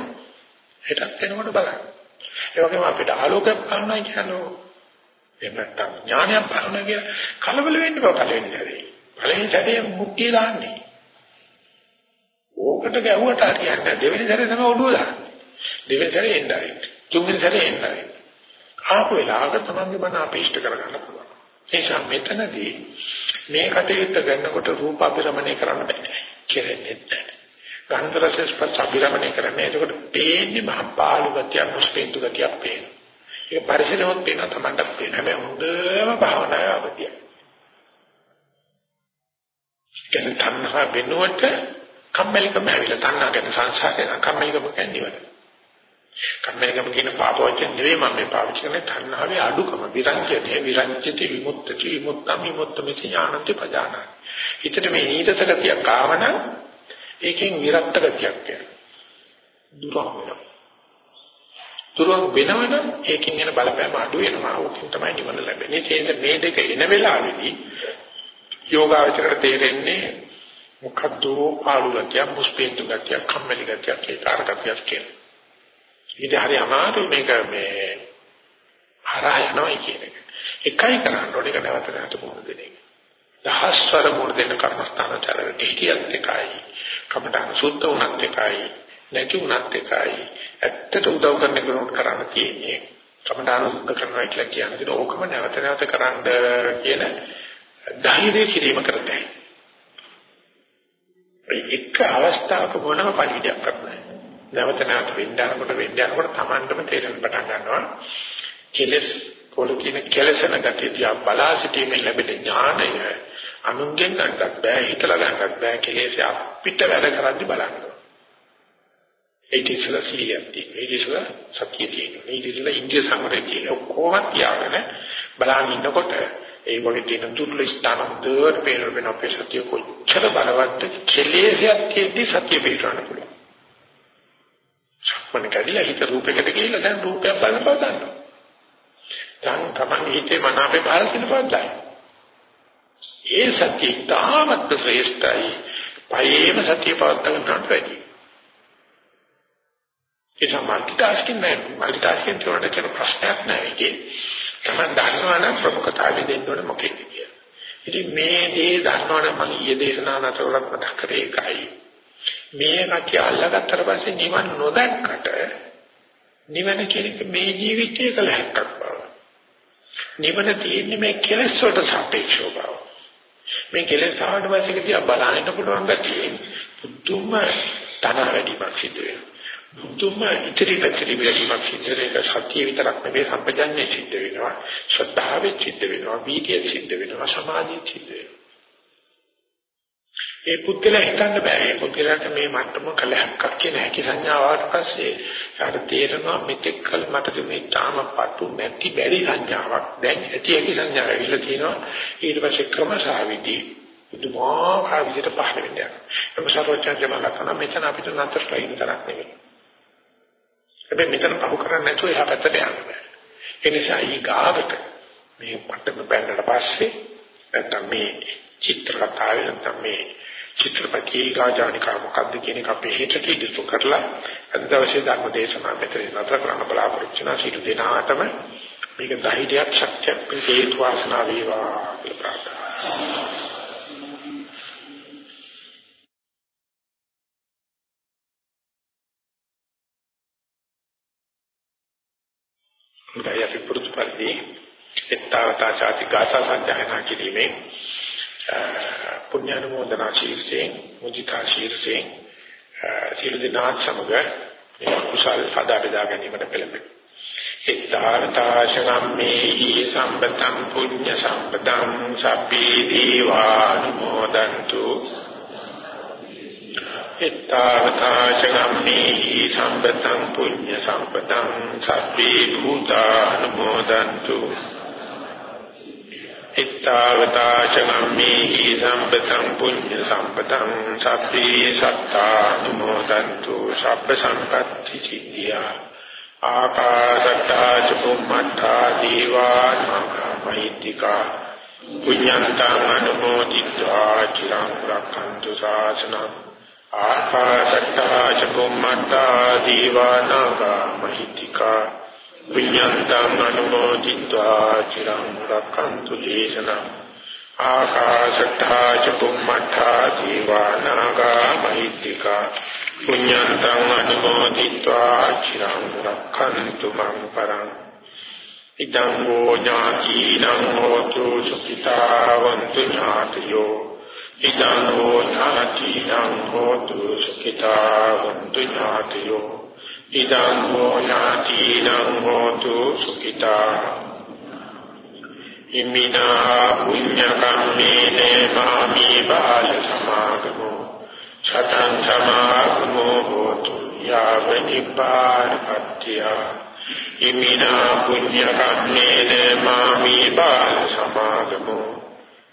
හිතත් එනකොට බලන්න. ඒ වගේම අපිට ආලෝකයක් පාන්නයි කියනවා. එහෙම නැත්නම් ඥානයක් පාන්න කියලා කලබල වෙන්න බෑ පළවෙනි සැරේ. පළවෙනි සැරේ මුක්තිය දාන්නේ. ඕකට ගැහුවට හරියන්නේ දෙවෙනි සැරේ තමයි ඔළුව දාන්නේ. දෙවෙනි සැරේ එන්නයි. තුන්වෙනි සැරේ එන්නයි. ආපු වෙලාවක තමන්ගේ මන අපේෂ්ට කරගන්න පුළුවන්. ඒ නිසා මෙතනදී මේ කටයුත්ත ගන්නකොට රූප අභිරමණය කරන්න බෑ. කෙරෙන්නේ නැහැ. ගන්ධ රස ස්පර්ශ අභිරමණය කරන්නේ. එතකොට පේන්නේ මහ පාළු ගතිය, මුස්පේන්තු ගතියක් පේනවා. ඒක පරිසරෙවත් පේන තමන්ට පේන හැබැයි හොඳම භාවනාව අවදිය. කියන තණ්හා වෙනුවට කම්මැලිකම ඇවිල්ලා තණ්හා කියන සංසාරේ කම්මැලිකම කියන්නේ කම්මැලිකම කියන පාප වචන නෙවෙයි මම මේ පාවිච්චි කරන්නේ තණ්හාවේ අඩුකම විරංජනේ විරංජති විමුක්තති විමුක්තම් විමුක්තමිති ඥානන්ති පජාන. හිතට මේ නීතස ගතියක් ආවන ඒකෙන් විරක්ත ගතියක් යනවා. දුරම වෙනවා. දුරම වෙනවනම් ඒකෙන් එන බලපෑම අඩු වෙනවා. ඕකෙන් තමයි නිවන ලැබෙන්නේ. ඒ මේ දෙක එන වෙලාවේදී යෝගාවචරයට තේරෙන්නේ මොකද්ද පාළු ගතිය, මුස්පීන්තු ගතිය, කම්මැලි ගතිය, ඒකාර ගතිය කියලා. ඊට හරි අමාරු මේක මේ හරහා යනවා කියන එක. එකයි කරන්න ඕනේ ඒක නැවත නැවත මොකද දෙන්නේ. දහස්වර මොකද දෙන්න කර්මස්ථාන චරණ හිටියත් එකයි. කමඨාන සුද්ධ උනත් එකයි. නැති උනත් එකයි. ඇත්තට උදව් කරන්න කෙනෙකුට කරන්න තියෙන්නේ. කමඨාන සුද්ධ කරනවා කියලා කියන්නේ ඕකම නැවත නැවත කරන්න කියන ධෛර්යය කිරීම කරතයි. එක අවස්ථාවක මොනම පණිවිඩයක් කරන්නේ නැවත නැවත වෙන්නකොට වෙන්නකොට Tamanටම තේරෙන්න පටන් ගන්නවා කෙලස් පොළු කියන කෙලසන ගතිය දිහා බලා සිටීමෙන් ලැබෙන ඥානය අනුන්ගෙන් ගන්නත් බෑ හිතලා ගන්නත් බෑ කෙලෙස් අපිට වැඩ කරද්දි බලන්න ඒක ඉස්සලා සීලියක් තියෙනවා ඒක ඉස්සලා සතිය තියෙනවා ඒක ඉස්සලා ඉන්දිය සමරේ තියෙනවා කොහොමද යාගෙන බලන් ඉන්නකොට ඒ වගේ තියෙන දුර්ල ස්ථාන දුර පේන වෙන අපේ සතිය කොච්චර බලවත් කෙලෙසයක් තියෙද්දි සතිය පිටවන්න පුළුවන් සක්මණ කඩිලා හිත රූපයකට ගිහිල්ලා දැන් රූපයක් බලන බව දන්නවා. දැන් තමයි හිතේ මනාපේ පහල කියන බවයි. ඒ සත්‍ය තාමත් ශ්‍රේෂ්ඨයි. පයේම සත්‍ය පවත්තගෙන යනට වැඩි. ඒ සමාල්ටිටාස්කින් නෑ මල්ටිටාස්කින් කියනට කියන ප්‍රශ්නයක් නෑ ඒකේ. තමයි දන්නවනම් ප්‍රමුඛතාවය දෙන්න ඕනේ මොකෙද කියලා. ඉතින් මේ දේ දන්නවනම් මම ඊයේ දේශනා නතරවලත් මතක් කරේ ඒකයි. මේ රටි අල්ලගත්තට පස්සේ නිවන් නොදැක්කට නිවන කියන්නේ මේ ජීවිතයේ කල හැක්කක් බව. නිවන තියෙන්නේ මේ කෙලෙස් වලට සාපේක්ෂව බව. මේ කෙලෙස් ආවට පස්සේ කිය බලන්න පුළුවන් ගැතියි. පුදුම තන වැඩිමක් සිදු වෙනවා. පුදුම ඉතිරි පැතිරි වැඩිමක් සිදු වෙනවා. සත්‍ය විතරක් නෙවෙයි සම්පජන්‍ය සිද්ධ වෙනවා. ශ්‍රද්ධාවෙත් සිද්ධ වෙනවා. වීර්යයෙන් සිද්ධ වෙනවා. සමාධියෙන් සිද්ධ වෙනවා. ඒ පුද්ගලයා හිතන්න බෑ. ඒ පුද්ගලයාට මේ මට්ටම කලහක්ක් කියන හැකි සංඥාවට පස්සේ යාට තේරෙනවා මෙතෙක් කල මට මේ තාම පටු නැති බැරි සංඥාවක් දැන් ඇති හැකි සංඥාව ඇවිල්ලා තියෙනවා. ඊට පස්සේ ක්‍රමසාවිදි බුදුමාහා විදිහට පහළ වෙනවා. ඒක සර්වඥ මලකන මෙතන අපිට නතර වෙන්න තරක් නෙවෙයි. හැබැයි මෙතන පහු කරන්නේ නැතුව එහා පැත්තට යන්න බෑ. ඒ නිසා ඊ ගාවට මේ මට්ටම බැලලා පස්සේ නැත්නම් මේ චිත්‍ර කතාවේ නැත්නම් මේ චිත්‍රපටයේ ගාජානිකා මොකද්ද කියන එක අපේ හිතට ඉදිරි කරලා අද දවසේ ධර්ම දේශනාව මෙතන නතර කරන්න බලාපොරොත්තු වෙනා සිටු දෙනාටම මේක ධෛර්යයක් ශක්තියක් හේතු වාසනා වේවා කියලා ප්‍රාර්ථනා හොඳයි අපි පුරුදු පරිදි එත්තාවතා ചാති ගාථා සජ්ජායනා කිරීමේ පුණ්‍යානුමෝදනා ශීර්ෂයෙන් මුදිතා ශීර්ෂයෙන් සියලු දෙනා සමග කුසල් හදා බෙදා ගැනීමට පෙළඹෙමු. එත්තාවතාශගම්මේහි සම්පතං පුඤ්ඤ සම්පතං සබ්බේ දීවානුමෝදන්තු එත්තාවතාචගම්මේහි සම්පතං පුඤ්ඤ සම්පතං සබ්බේ භූතානුමෝදන්තු. එත්තාවතාචගම්මේහි සම්පතං පුඤ්ඤ සම්පතං සබ්බේ සත්තානුමෝදන්තු. සබ්බ සම්පත්‍ති සිද්ධියා ආකාශත්තා චුම්මත්තා දීවානාගා මහිත්‍තිකා පුඤ්ඤන්තං අනුමෝදිत्वा චිරං රක්ඛන්තු ශාසනං ආකාශට්ටා චුම්මට්ටා දීවානාගා මහිත්‍තිකා විඤ්ඤාන්තං අනුමෝදිත්වා චිරං රක්ඛන්තු දේශනා ආකාශට්ටා චුම්මට්ටා දීවානාගා මහිත්‍තිකා පුඤ්ඤන්තං අනුමෝදිත්වා චිරං රක්ඛන්තු මං පරං. ඉදං ෝ ඥාතිනං හෝතු සුඛිතාවන්තු ඥාතියෝ. ඉදං හෝ ඥාතිනං හෝතු සුඛිතා වന്തു ඥාතියෝ ඉදං හෝ ඥාතිනං හෝතු සුඛිතා ඉමිනා පුඤ්ඤ කම්මේන මාමි බාල සමාගමෝ සතං සමාගමෝ හෝතු යාව නිපාන පත්‍ය ඉමිනා පුඤ්ඤ කම්මේන මාමි බාල සමාගමෝ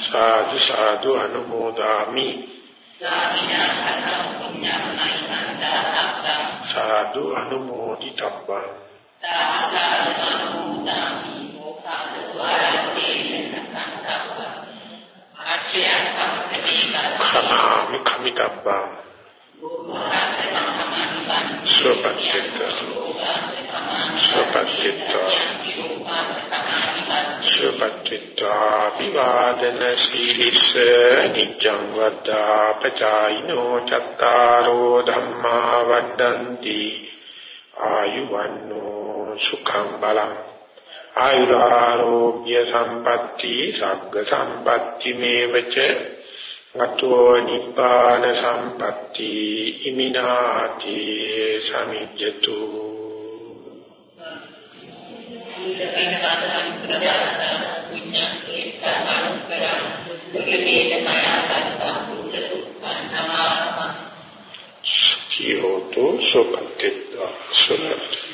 සාදු සාදු අනුමෝදාමි. සාදු අනුමෝදිතබ්බං. කමාමි කමිතබ්බං. සුපච්චිත්ත සුපච්චිත්ත සුපච්චිත්තා විවාදන සීලිස්ස නිච්ඡං වද්දා පචායිනෝ චත්තාරෝ ධම්මා වඩ්ඩಂತಿ ආයුවන්නෝ සුඛං බලං. ආයුරාෝග්‍ය සම්පatti සග්ග සම්පatti මේවච අතෝ නිපාන සම්පatti ඉමිනාති සමිජ්ජතු. Kyoto Sopatetta Sopatetta